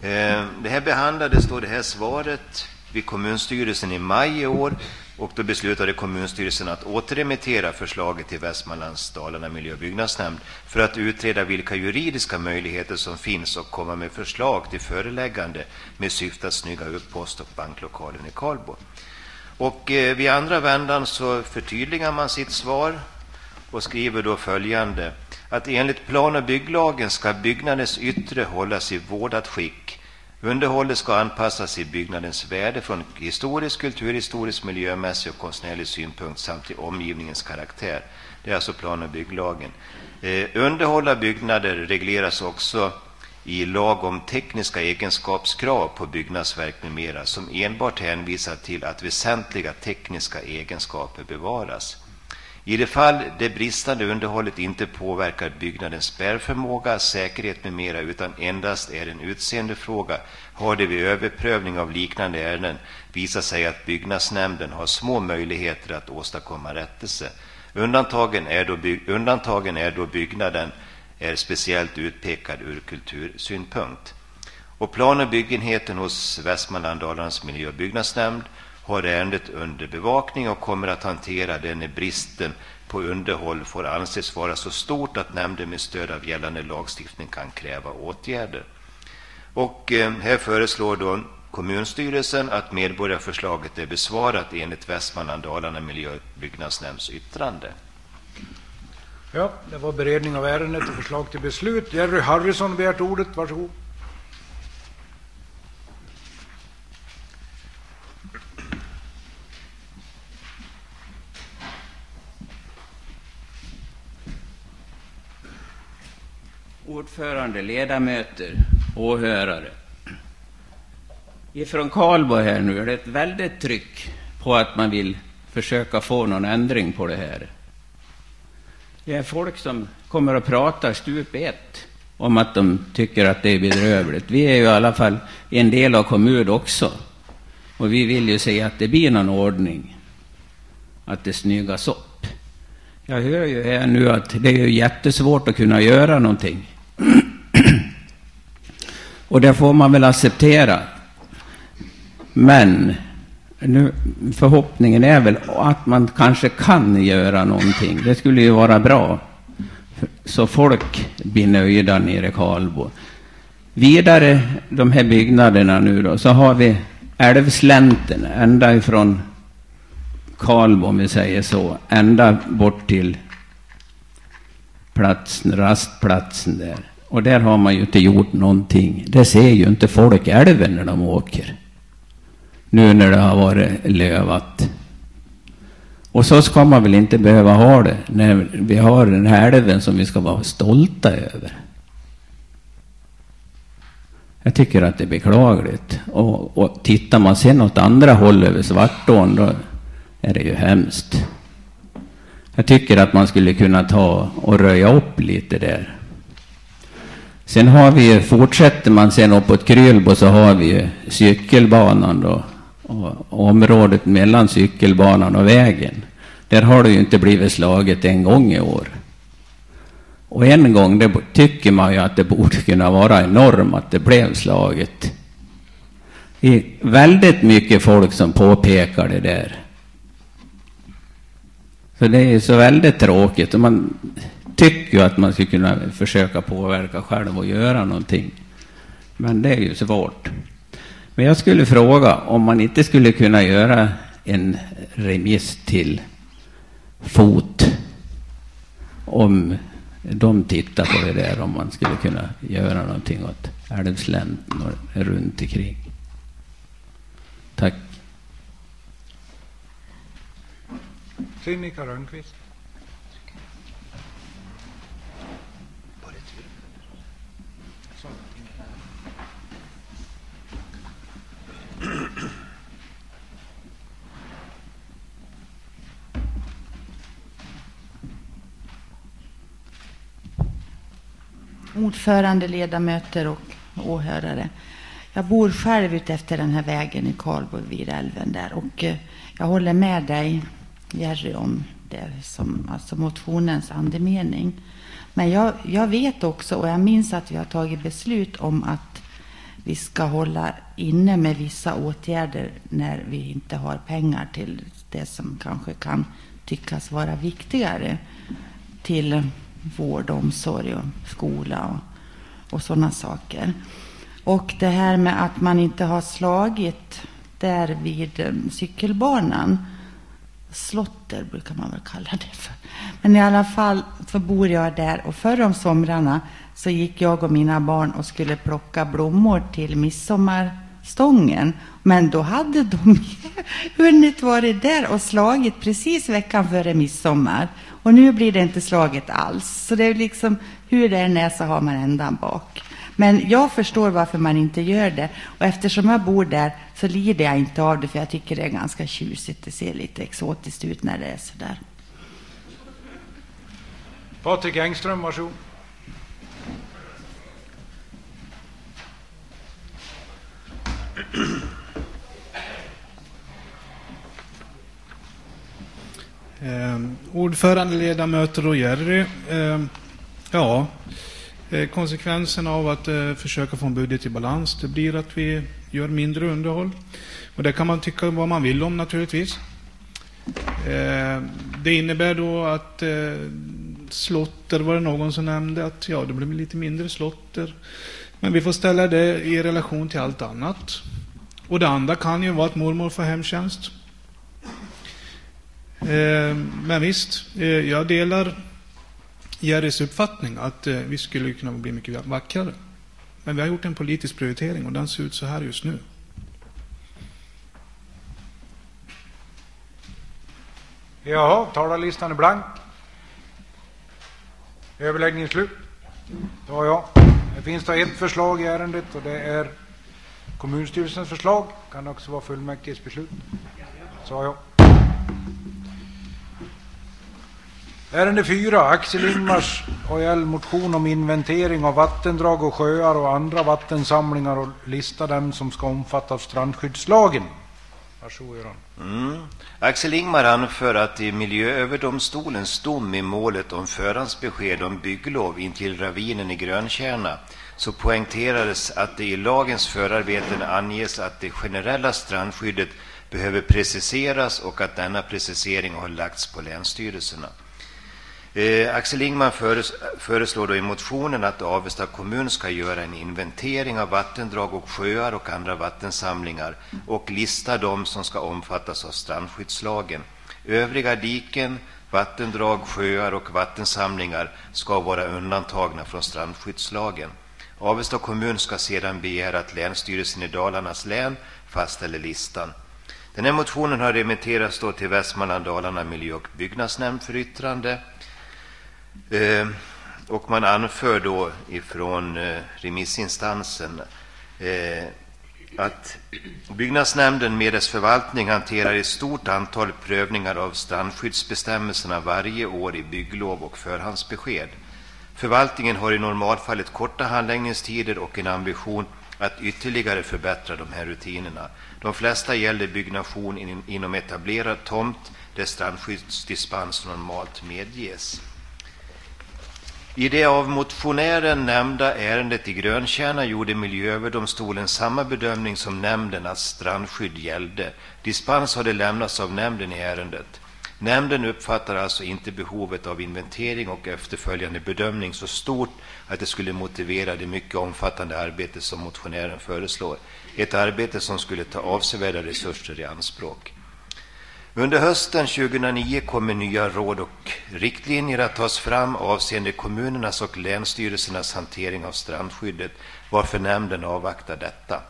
Eh, det här behandlades då det här svaret vid kommunstyrelsen i maj i år och då beslutade kommunstyrelsen att återremittera förslaget till Västmanlands Dalarna miljö och byggnadsnämnd för att utreda vilka juridiska möjligheter som finns och komma med förslag till föreläggande med syfte att snygga upp post- och banklokalen i Karlbo. Och eh, vid andra vändan så förtydligar man sitt svar och skriver då följande att enligt plan- och bygglagen ska byggnadens yttre hållas i vårdat skick Underhållet ska anpassas i byggnadens värde från historisk, kulturhistorisk, miljömässig och konstnärlig synpunkt samt till omgivningens karaktär. Det är alltså plan- och bygglagen. Eh, underhåll av byggnader regleras också i lag om tekniska egenskapskrav på byggnadsverk med mera som enbart hänvisar till att väsentliga tekniska egenskaper bevaras. I det fall det bristande underhållet inte påverkar byggnadens bärförmåga, säkerhet med mera utan endast är en utseendefråga har det vid överprövning av liknande ärenden visat sig att byggnadsnämnden har små möjligheter att åstadkomma rättelse. Undantagen är då, by undantagen är då byggnaden är speciellt utpekad ur kultursynpunkt. Och plan och byggenheten hos Västmanland Dalarnas miljö och byggnadsnämnd har ärendet under bevakning och kommer att hantera det när bristen på underhåll får anses vara så stort att nämnden med stöd av gällande lagstiftning kan kräva åtgärder. Och eh, här föreslår då kommunstyrelsen att medborgarförslaget är besvarat enligt Västmanland Dalarna miljö och byggnadsnämnds yttrande. Ja, det var beredning av ärendet och förslag till beslut. Jerry Harrison begärt ordet. Varsågod. Ordförande, ledamöter, åhörare. Ifrån Karlborg här nu är det ett väldigt tryck på att man vill försöka få någon ändring på det här. Det är folk som kommer att prata stup ett om att de tycker att det är bedrövligt. Vi är ju i alla fall en del av kommun också. Och vi vill ju se att det blir någon ordning. Att det snyggas upp. Jag hör ju här nu att det är jättesvårt att kunna göra någonting. Och det får man väl acceptera. Men nu, förhoppningen är väl att man kanske kan göra någonting. Det skulle ju vara bra. Så folk blir nöjda nere i Karlbo. Vidare de här byggnaderna nu då, så har vi älvslänten ända ifrån Karlbo om vi säger så, ända bort till platsen, rastplatsen där. Och där har man ju inte gjort någonting. Det ser ju inte folk älven när de åker. Nu när det har varit lövat. Och så ska man väl inte behöva ha det när vi har den här älven som vi ska vara stolta över. Jag tycker att det är beklagligt. Och, och tittar man sen åt andra håll över Svartån då är det ju hemskt. Jag tycker att man skulle kunna ta och röja upp lite där. Sen har vi ju, fortsätter man sen uppåt Krylbo så har vi ju cykelbanan då. Och området mellan cykelbanan och vägen. Där har det ju inte blivit slaget en gång i år. Och en gång, det tycker man ju att det borde kunna vara enormt att det blev slaget. Det är väldigt mycket folk som påpekar det där. Så det är så väldigt tråkigt. Och man tycker ju att man skulle kunna försöka påverka själv och göra någonting. Men det är ju svårt. Men jag skulle fråga om man inte skulle kunna göra en remiss till FOT om de tittar på det där, om man skulle kunna göra någonting åt älvslänten och runt omkring. Tack. Klinika Rönnqvist. [clears throat] Ordförande, ledamöter och åhörare. Jag bor själv ute efter den här vägen i Karlbo vid älven där och eh, jag håller med dig Jerry om det som alltså motionens andemening. Men jag, jag vet också och jag minns att vi har tagit beslut om att vi ska hålla inne med vissa åtgärder när vi inte har pengar till det som kanske kan tyckas vara viktigare till vård, omsorg och skola och, och sådana saker. Och det här med att man inte har slagit där vid cykelbanan. Slotter brukar man väl kalla det för. Men i alla fall så bor jag där och förr om somrarna så gick jag och mina barn och skulle plocka blommor till midsommarstången. Men då hade de hunnit vara där och slagit precis veckan före midsommar. Och nu blir det inte slaget alls. Så det är liksom, hur det än är så har man ändan bak. Men jag förstår varför man inte gör det. Och eftersom jag bor där så lider jag inte av det, för jag tycker det är ganska tjusigt. Det ser lite exotiskt ut när det är så där. Patrik Engström, varsågod. Eh, ordförande, ledamöter och Jerry. Eh, ja, Konsekvenserna konsekvensen av att eh, försöka få en budget i balans det blir att vi gör mindre underhåll. Och det kan man tycka vad man vill om naturligtvis. Eh, det innebär då att slotter var det någon som nämnde att ja, det blir lite mindre slotter. Men vi får ställa det i relation till allt annat. Och det andra kan ju vara att mormor får hemtjänst. Men visst, jag delar Jerrys uppfattning att eh, vi skulle kunna bli mycket vackrare. Men vi har gjort en politisk prioritering och den ser ut så här just nu. Jaha, talarlistan är blank. Överläggningen slut. Ja, ja. Det finns då ett förslag i ärendet och det är kommunstyrelsens förslag. Kan också vara fullmäktiges beslut. Så ja. Ärende 4. Axel Ingmars AL motion om inventering av vattendrag och sjöar och andra vattensamlingar och lista dem som ska omfattas av strandskyddslagen. Varsågod Göran. Mm. Axel Ingmar anför att i Miljööverdomstolens dom i målet om förhandsbesked om bygglov intill ravinen i Grönkärna så poängterades att det i lagens förarbeten anges att det generella strandskyddet behöver preciseras och att denna precisering har lagts på länsstyrelserna. Eh, Axel Ingman föres föreslår då i motionen att Avesta kommun ska göra en inventering av vattendrag och sjöar och andra vattensamlingar och lista dem som ska omfattas av strandskyddslagen. Övriga diken, vattendrag, sjöar och vattensamlingar ska vara undantagna från strandskyddslagen. Avesta kommun ska sedan begära att Länsstyrelsen i Dalarnas län fastställer listan. Den här motionen har remitterats då till Västmanland Dalarna miljö och byggnadsnämnd för yttrande. Eh, och man anför då ifrån eh, remissinstansen eh, att byggnadsnämnden med dess förvaltning hanterar ett stort antal prövningar av strandskyddsbestämmelserna varje år i bygglov och förhandsbesked. Förvaltningen har i normalfallet korta handläggningstider och en ambition att ytterligare förbättra de här rutinerna. De flesta gäller byggnation in, inom etablerad tomt där strandskyddsdispens normalt medges. I det av motionären nämnda ärendet i Grönkärna gjorde Miljööverdomstolen samma bedömning som nämnden att strandskydd gällde. Dispens hade lämnats av nämnden i ärendet. Nämnden uppfattar alltså inte behovet av inventering och efterföljande bedömning så stort att det skulle motivera det mycket omfattande arbete som motionären föreslår. Ett arbete som skulle ta avsevärda resurser i anspråk. Under hösten 2009 kommer nya råd och riktlinjer att tas fram avseende kommunernas och länsstyrelsernas hantering av strandskyddet, varför nämnden avvaktar detta.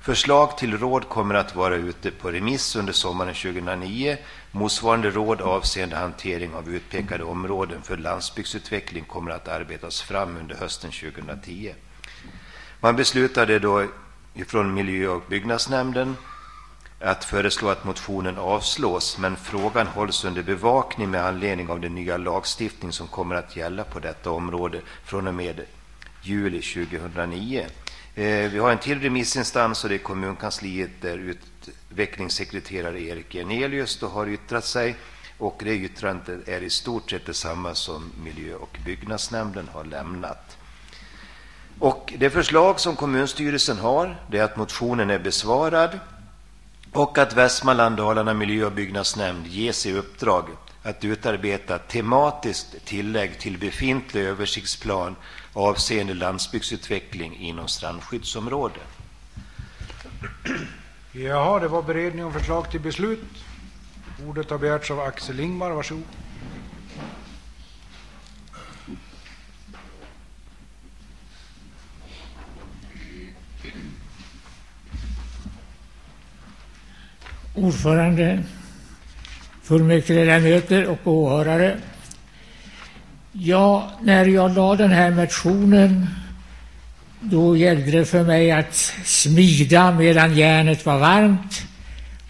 Förslag till råd kommer att vara ute på remiss under sommaren 2009. Motsvarande råd avseende hantering av utpekade områden för landsbygdsutveckling kommer att arbetas fram under hösten 2010. Man beslutade då från miljö och byggnadsnämnden att föreslå att motionen avslås, men frågan hålls under bevakning med anledning av den nya lagstiftning som kommer att gälla på detta område från och med juli 2009. Eh, vi har en till remissinstans och det är kommunkansliet där utvecklingssekreterare Erik Jernelius har yttrat sig. Och det yttrandet är i stort sett detsamma som miljö och byggnadsnämnden har lämnat. Och det förslag som kommunstyrelsen har det är att motionen är besvarad och att Västmanland Dalarna miljö och byggnadsnämnd ges i uppdrag att utarbeta tematiskt tillägg till befintlig översiktsplan avseende landsbygdsutveckling inom strandskyddsområde. Jaha, det var beredning och förslag till beslut. Ordet har begärts av Axel Ingmar. Varsågod. Ordförande, fullmäktigeledamöter och åhörare. Ja, när jag la den här motionen då gällde det för mig att smida medan järnet var varmt.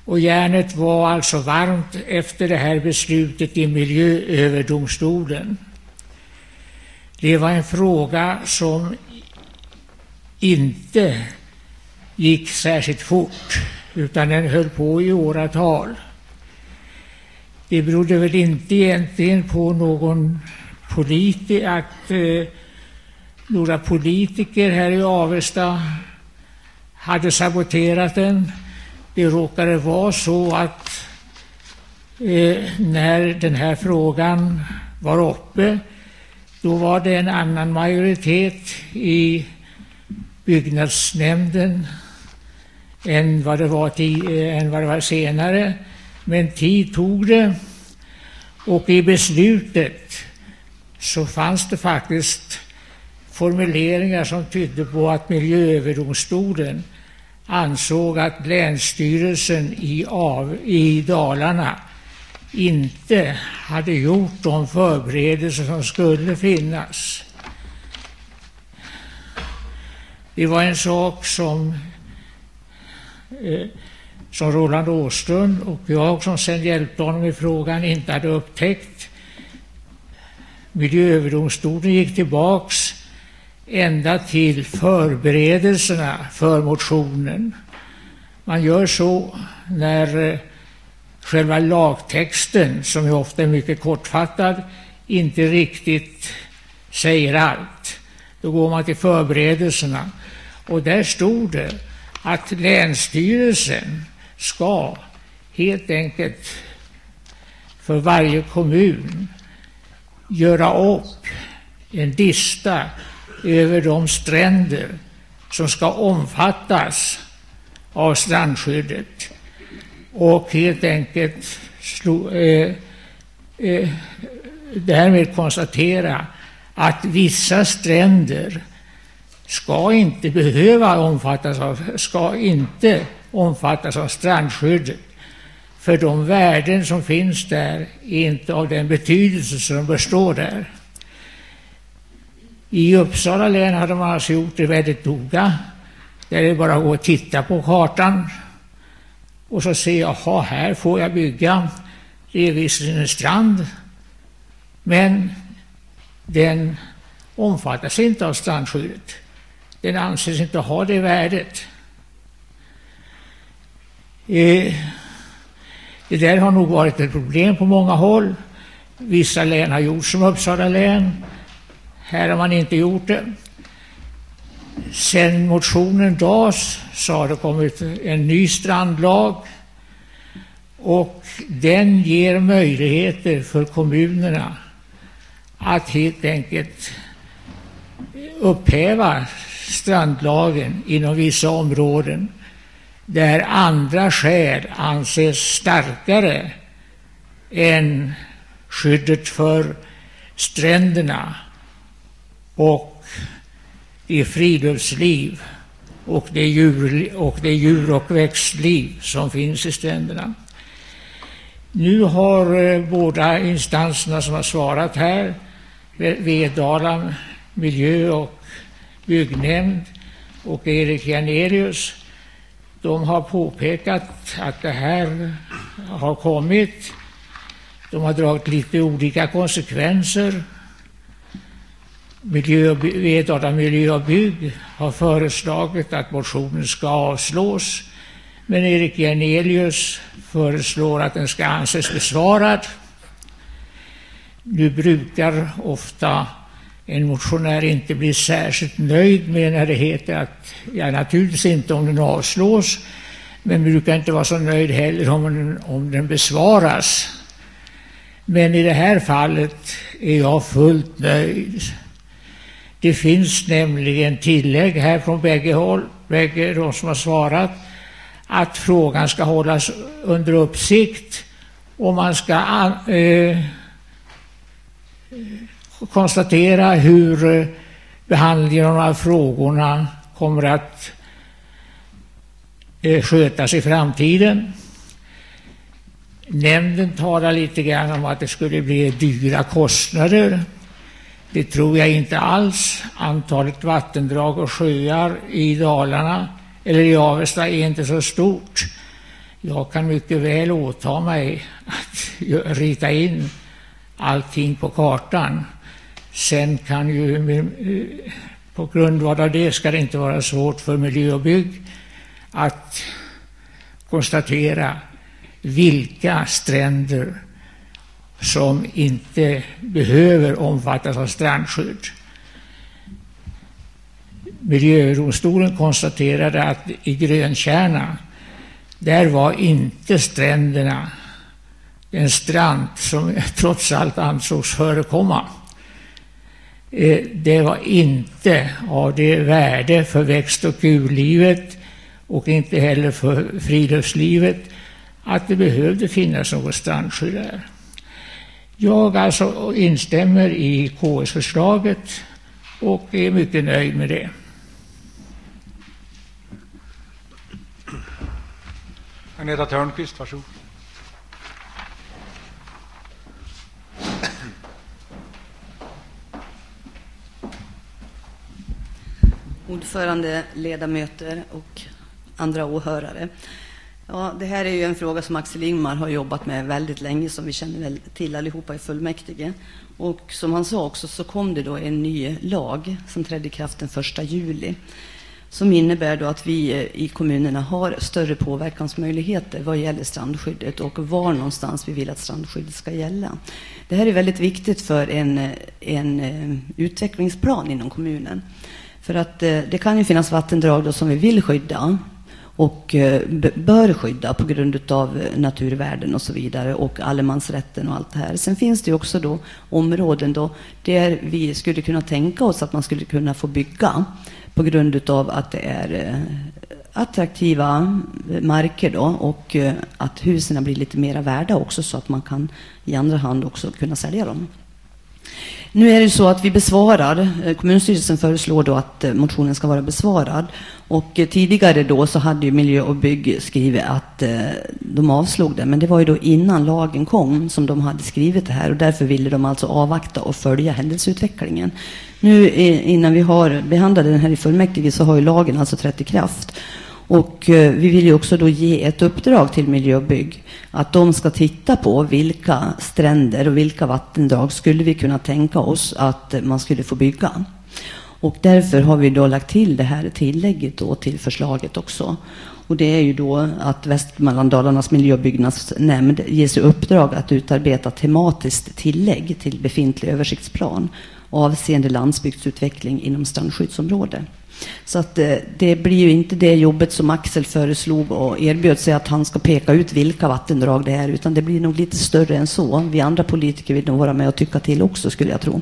Och järnet var alltså varmt efter det här beslutet i Miljööverdomstolen. Det var en fråga som inte gick särskilt fort utan den höll på i åratal. Det berodde väl inte egentligen på någon politi att eh, några politiker här i Avesta hade saboterat den. Det råkade vara så att eh, när den här frågan var uppe då var det en annan majoritet i byggnadsnämnden än vad det var, eh, än vad det var senare. Men tid tog det. Och i beslutet så fanns det faktiskt formuleringar som tydde på att Miljööverdomstolen ansåg att Länsstyrelsen i, av, i Dalarna inte hade gjort de förberedelser som skulle finnas. Det var en sak som, Eh, som Roland Åström och jag som sedan hjälpte honom i frågan inte hade upptäckt. Miljööverdomstolen gick tillbaks ända till förberedelserna för motionen. Man gör så när eh, själva lagtexten, som ju ofta är mycket kortfattad, inte riktigt säger allt. Då går man till förberedelserna. Och där stod det att länsstyrelsen ska helt enkelt för varje kommun göra upp en lista över de stränder som ska omfattas av strandskyddet och helt enkelt slå, eh, eh, därmed konstatera att vissa stränder ska inte behöva omfattas av, ska inte omfattas av strandskyddet. För de värden som finns där är inte av den betydelse som bör stå där. I Uppsala län hade man alltså gjort det väldigt noga. Där det bara att gå och titta på kartan och så se, jaha, här får jag bygga. Det är visserligen en strand, men den omfattas inte av strandskyddet. Den anses inte ha det värdet. Eh, det där har nog varit ett problem på många håll. Vissa län har gjort som Uppsala län. Här har man inte gjort det. Sen motionen DAS så har det kommit en ny strandlag och den ger möjligheter för kommunerna att helt enkelt upphäva strandlagen inom vissa områden där andra skäl anses starkare än skyddet för stränderna och det friluftsliv och det, djur, och det djur och växtliv som finns i stränderna. Nu har eh, båda instanserna som har svarat här, Vedala miljö och byggnämnd och Erik Janerius, de har påpekat att det här har kommit. De har dragit lite olika konsekvenser miljö, Vedala miljö och bygg har föreslagit att motionen ska avslås. Men Erik Janelius föreslår att den ska anses besvarad. Nu brukar ofta en motionär inte blir särskilt nöjd med när det heter att, ja naturligtvis inte om den avslås, men brukar inte vara så nöjd heller om den, om den besvaras. Men i det här fallet är jag fullt nöjd. Det finns nämligen tillägg här från bägge håll, bägge de som har svarat, att frågan ska hållas under uppsikt och man ska eh, konstatera hur eh, behandlingen av de här frågorna kommer att eh, skötas i framtiden. Nämnden talar lite grann om att det skulle bli dyra kostnader det tror jag inte alls. Antalet vattendrag och sjöar i Dalarna eller i Avesta är inte så stort. Jag kan mycket väl åta mig att rita in allting på kartan. Sen kan ju, på grundval av det ska det inte vara svårt för miljö och bygg att konstatera vilka stränder som inte behöver omfattas av strandskydd. Miljödomstolen konstaterade att i Grönkärna, där var inte stränderna en strand som trots allt ansågs förekomma. Eh, det var inte av det värde för växt och djurlivet och inte heller för friluftslivet att det behövde finnas något strandskydd där. Jag alltså instämmer i KS-förslaget och är mycket nöjd med det. Agneta Törnqvist, varsågod. Ordförande, ledamöter och andra åhörare. Ja, det här är ju en fråga som Axel Ingmar har jobbat med väldigt länge, som vi känner väl till allihopa i fullmäktige. Och som han sa också så kom det då en ny lag som trädde i kraft den 1 juli som innebär då att vi eh, i kommunerna har större påverkansmöjligheter vad gäller strandskyddet och var någonstans vi vill att strandskyddet ska gälla. Det här är väldigt viktigt för en, eh, en eh, utvecklingsplan inom kommunen. För att eh, det kan ju finnas vattendrag då som vi vill skydda och eh, bör skydda på grund av eh, naturvärden och så vidare och allemansrätten och allt det här. Sen finns det också då områden då där vi skulle kunna tänka oss att man skulle kunna få bygga på grund av att det är eh, attraktiva marker då och eh, att husen blir lite mera värda också så att man kan i andra hand också kunna sälja dem. Nu är det så att vi besvarar, eh, kommunstyrelsen föreslår då att eh, motionen ska vara besvarad. Och eh, tidigare då så hade ju Miljö och bygg skrivit att de avslog det. Men det var ju då innan lagen kom som de hade skrivit det här. Och därför ville de alltså avvakta och följa händelseutvecklingen. Nu innan vi har behandlat den här i fullmäktige så har ju lagen alltså trätt i kraft. Och eh, vi vill ju också då ge ett uppdrag till Miljöbygg att de ska titta på vilka stränder och vilka vattendrag skulle vi kunna tänka oss att man skulle få bygga. Och därför har vi då lagt till det här tillägget då till förslaget också. Och det är ju då att Västmanland Dalarnas miljöbyggnadsnämnd ges i uppdrag att utarbeta tematiskt tillägg till befintlig översiktsplan avseende landsbygdsutveckling inom strandskyddsområde. Så att eh, det blir ju inte det jobbet som Axel föreslog och erbjöd sig att han ska peka ut vilka vattendrag det är, utan det blir nog lite större än så. Vi andra politiker vill nog vara med och tycka till också, skulle jag tro.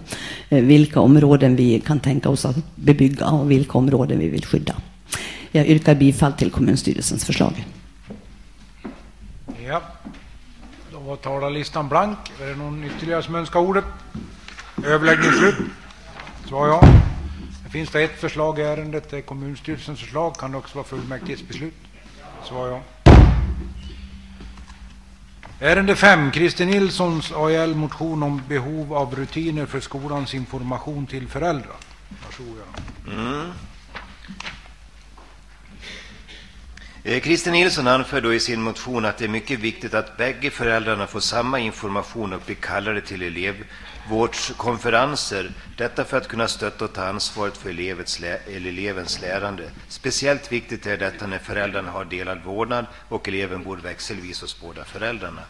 Eh, vilka områden vi kan tänka oss att bebygga och vilka områden vi vill skydda. Jag yrkar bifall till kommunstyrelsens förslag. Ja, då var talarlistan blank. Är det någon ytterligare som önskar ordet? Överläggning slut. Svar ja. Det finns det ett förslag i ärendet, det är kommunstyrelsens förslag. Kan det också vara fullmäktiges beslut? Svar ja. Ärende 5. Christer Nilssons AL-motion om behov av rutiner för skolans information till föräldrar. Varsågod. Mm. Eh, Christer Nilsson anför då i sin motion att det är mycket viktigt att bägge föräldrarna får samma information och blir kallade till elev elevvårdskonferenser. Detta för att kunna stötta och ta ansvaret för elevets lä elevens lärande. Speciellt viktigt är detta när föräldrarna har delad vårdnad och eleven bor växelvis hos båda föräldrarna.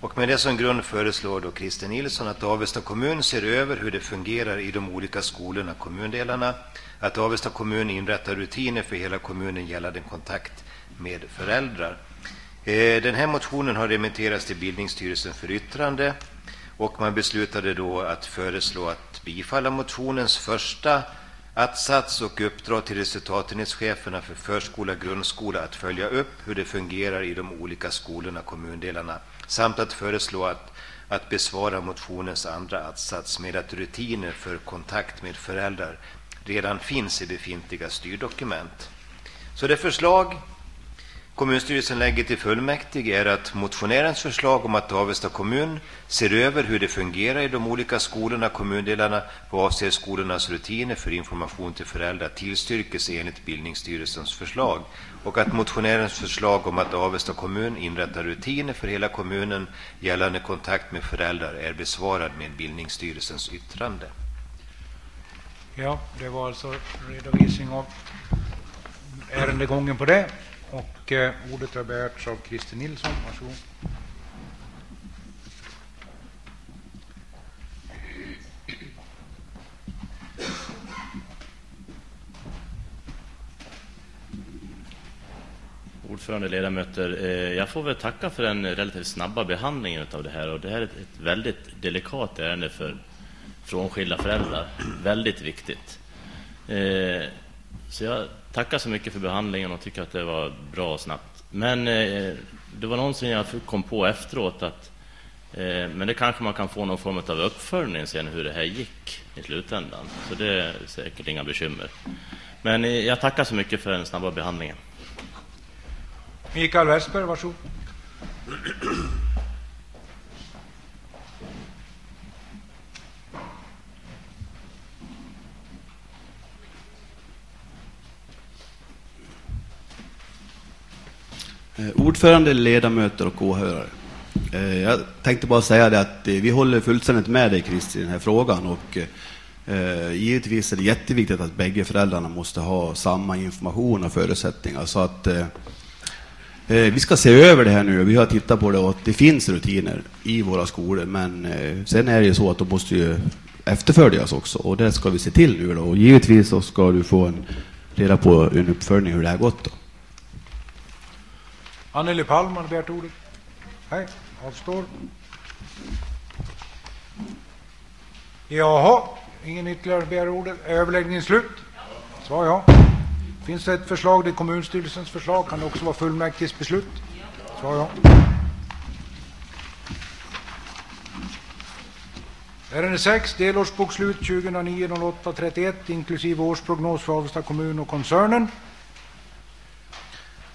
Och med det som grund föreslår då Christer Nilsson att Avesta kommun ser över hur det fungerar i de olika skolorna, kommundelarna, att Avesta kommun inrättar rutiner för hela kommunen gällande kontakt med föräldrar. Eh, den här motionen har remitterats till bildningsstyrelsen för yttrande och man beslutade då att föreslå att bifalla motionens första att-sats och uppdra till resultatenhetscheferna för förskola och grundskola att följa upp hur det fungerar i de olika skolorna, och kommundelarna, samt att föreslå att, att besvara motionens andra att-sats med att rutiner för kontakt med föräldrar redan finns i befintliga styrdokument. Så det förslag kommunstyrelsen lägger till fullmäktige är att motionärens förslag om att Avesta kommun ser över hur det fungerar i de olika skolorna, kommundelarna vad avser skolornas rutiner för information till föräldrar tillstyrkes enligt bildningsstyrelsens förslag och att motionärens förslag om att Avesta kommun inrättar rutiner för hela kommunen gällande kontakt med föräldrar är besvarad med bildningsstyrelsens yttrande. Ja, det var alltså redovisning av ärendegången på det. Och eh, ordet har begärts av Christer Nilsson. Varsågod. Ordförande, ledamöter. Eh, jag får väl tacka för den relativt snabba behandlingen av det här. Och det här är ett väldigt delikat ärende för frånskilda föräldrar. Väldigt viktigt. Eh, så jag tackar så mycket för behandlingen och tycker att det var bra och snabbt. Men eh, det var någonsin jag kom på efteråt att eh, men det kanske man kan få någon form av uppföljning sen hur det här gick i slutändan. Så det är säkert inga bekymmer. Men eh, jag tackar så mycket för den snabba behandlingen. Mikael Westberg, varsågod. Eh, ordförande, ledamöter och åhörare. Eh, jag tänkte bara säga det att eh, vi håller fullständigt med dig Christer i den här frågan och givetvis är det jätteviktigt att bägge föräldrarna måste ha samma information och förutsättningar så att vi ska se över det här nu. Vi har tittat på det och det finns rutiner i våra skolor men sen är det ju så att de måste ju efterföljas också och det ska vi se till nu då. Och givetvis så ska du få en, reda på en uppföljning hur det har gått då. Anneli Palm har begärt ordet. Nej, avstår. Jaha, ingen ytterligare begär ordet. Är överläggningen slut? Svar ja. Finns det ett förslag, det är kommunstyrelsens förslag, kan det också vara fullmäktiges beslut? Svar ja. Ärende 6, delårsbokslut 2009-08-31 inklusive årsprognos för Avesta kommun och koncernen.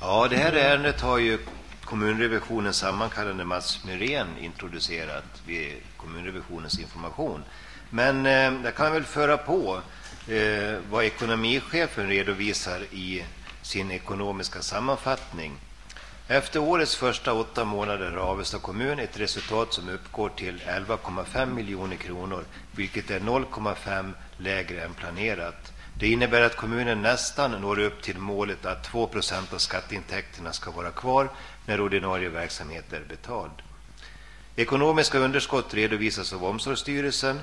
Ja, det här ärendet har ju kommunrevisionens sammankallande Mats Myrén introducerat vid kommunrevisionens information. Men eh, jag kan väl föra på eh, vad ekonomichefen redovisar i sin ekonomiska sammanfattning. Efter årets första åtta månader har Avesta kommun ett resultat som uppgår till 11,5 miljoner kronor, vilket är 0,5 lägre än planerat. Det innebär att kommunen nästan når upp till målet att 2% av skatteintäkterna ska vara kvar när ordinarie verksamhet är betald. Ekonomiska underskott redovisas av Omsorgsstyrelsen.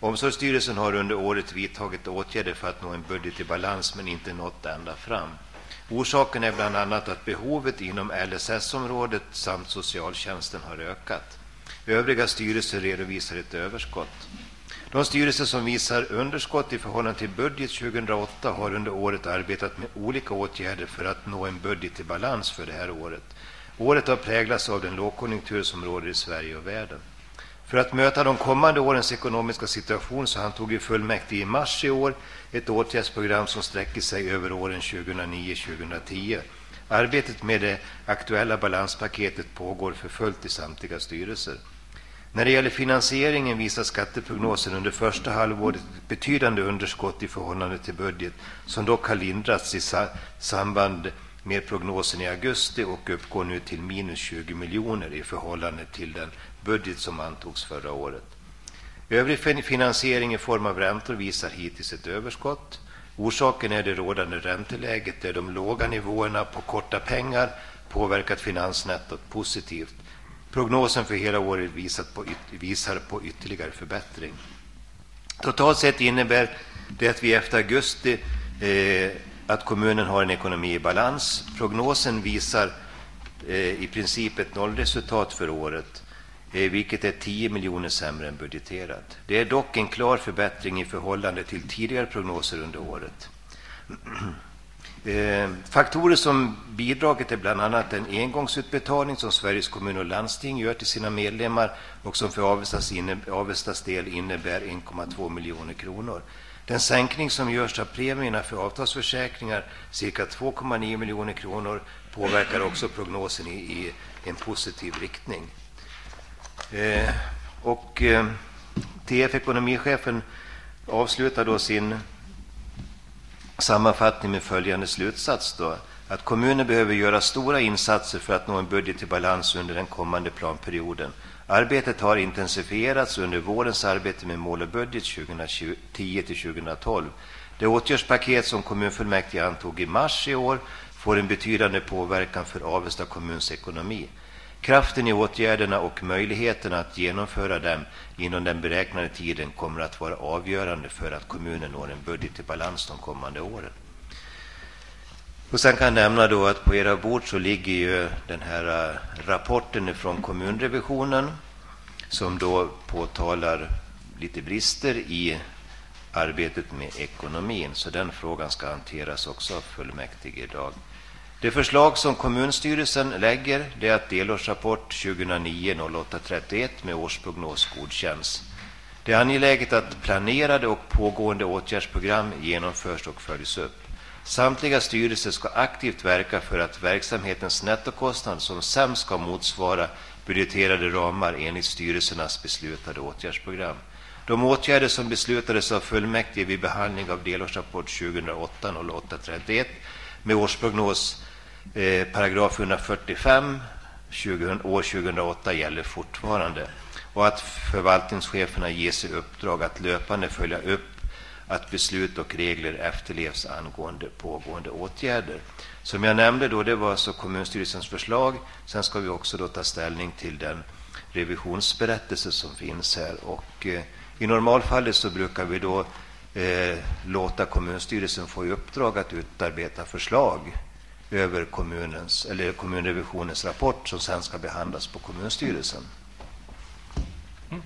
Omsorgsstyrelsen har under året vidtagit åtgärder för att nå en budget i balans men inte nått ända fram. Orsaken är bland annat att behovet inom LSS-området samt socialtjänsten har ökat. Övriga styrelser redovisar ett överskott. De styrelser som visar underskott i förhållande till budget 2008 har under året arbetat med olika åtgärder för att nå en budget i balans för det här året. Året har präglats av den lågkonjunktur som råder i Sverige och världen. För att möta de kommande årens ekonomiska situation så antog i fullmäktige i mars i år ett åtgärdsprogram som sträcker sig över åren 2009-2010. Arbetet med det aktuella balanspaketet pågår för fullt i samtliga styrelser. När det gäller finansieringen visar skatteprognosen under första halvåret ett betydande underskott i förhållande till budget som dock har lindrats i samband med prognosen i augusti och uppgår nu till minus 20 miljoner i förhållande till den budget som antogs förra året. Övrig finansiering i form av räntor visar hittills ett överskott. Orsaken är det rådande ränteläget där de låga nivåerna på korta pengar påverkat finansnettot positivt. Prognosen för hela året på, visar på ytterligare förbättring. Totalt sett innebär det att vi efter augusti eh, att kommunen har en ekonomi i balans. Prognosen visar eh, i princip ett nollresultat för året. Eh, vilket är 10 miljoner sämre än budgeterat. Det är dock en klar förbättring i förhållande till tidigare prognoser under året. [clears throat] Eh, faktorer som bidragit är bland annat en engångsutbetalning som Sveriges kommun och landsting gör till sina medlemmar och som för Avestas, inne, Avestas del innebär 1,2 miljoner kronor. Den sänkning som görs av premierna för avtalsförsäkringar, cirka 2,9 miljoner kronor, påverkar också prognosen i, i en positiv riktning. Eh, och eh, TF ekonomichefen avslutar då sin sammanfattning med följande slutsats då, att kommunen behöver göra stora insatser för att nå en budget i balans under den kommande planperioden. Arbetet har intensifierats under vårens arbete med mål och budget 2010 till 2012. Det åtgärdspaket som kommunfullmäktige antog i mars i år får en betydande påverkan för Avesta kommuns ekonomi. Kraften i åtgärderna och möjligheterna att genomföra dem inom den beräknade tiden kommer att vara avgörande för att kommunen når en budget i balans de kommande åren. Och sen kan jag nämna då att på era bord så ligger ju den här eh, rapporten från kommunrevisionen som då påtalar lite brister i arbetet med ekonomin. Så den frågan ska hanteras också av fullmäktige idag. Det förslag som kommunstyrelsen lägger det är att delårsrapport 2009-08-31 med årsprognos godkänns. Det är angeläget att planerade och pågående åtgärdsprogram genomförs och följs upp. Samtliga styrelser ska aktivt verka för att verksamhetens nettokostnad som sämst ska motsvara budgeterade ramar enligt styrelsernas beslutade åtgärdsprogram. De åtgärder som beslutades av fullmäktige vid behandling av delårsrapport 2008-08-31 med årsprognos Eh, paragraf 145 20, år 2008 gäller fortfarande och att förvaltningscheferna ges i uppdrag att löpande följa upp att beslut och regler efterlevs angående pågående åtgärder. Som jag nämnde då, det var alltså kommunstyrelsens förslag. Sen ska vi också då ta ställning till den revisionsberättelse som finns här. Och, eh, I normalfallet så brukar vi då eh, låta kommunstyrelsen få i uppdrag att utarbeta förslag över kommunens, eller kommunrevisionens rapport som sen ska behandlas på kommunstyrelsen. Mm.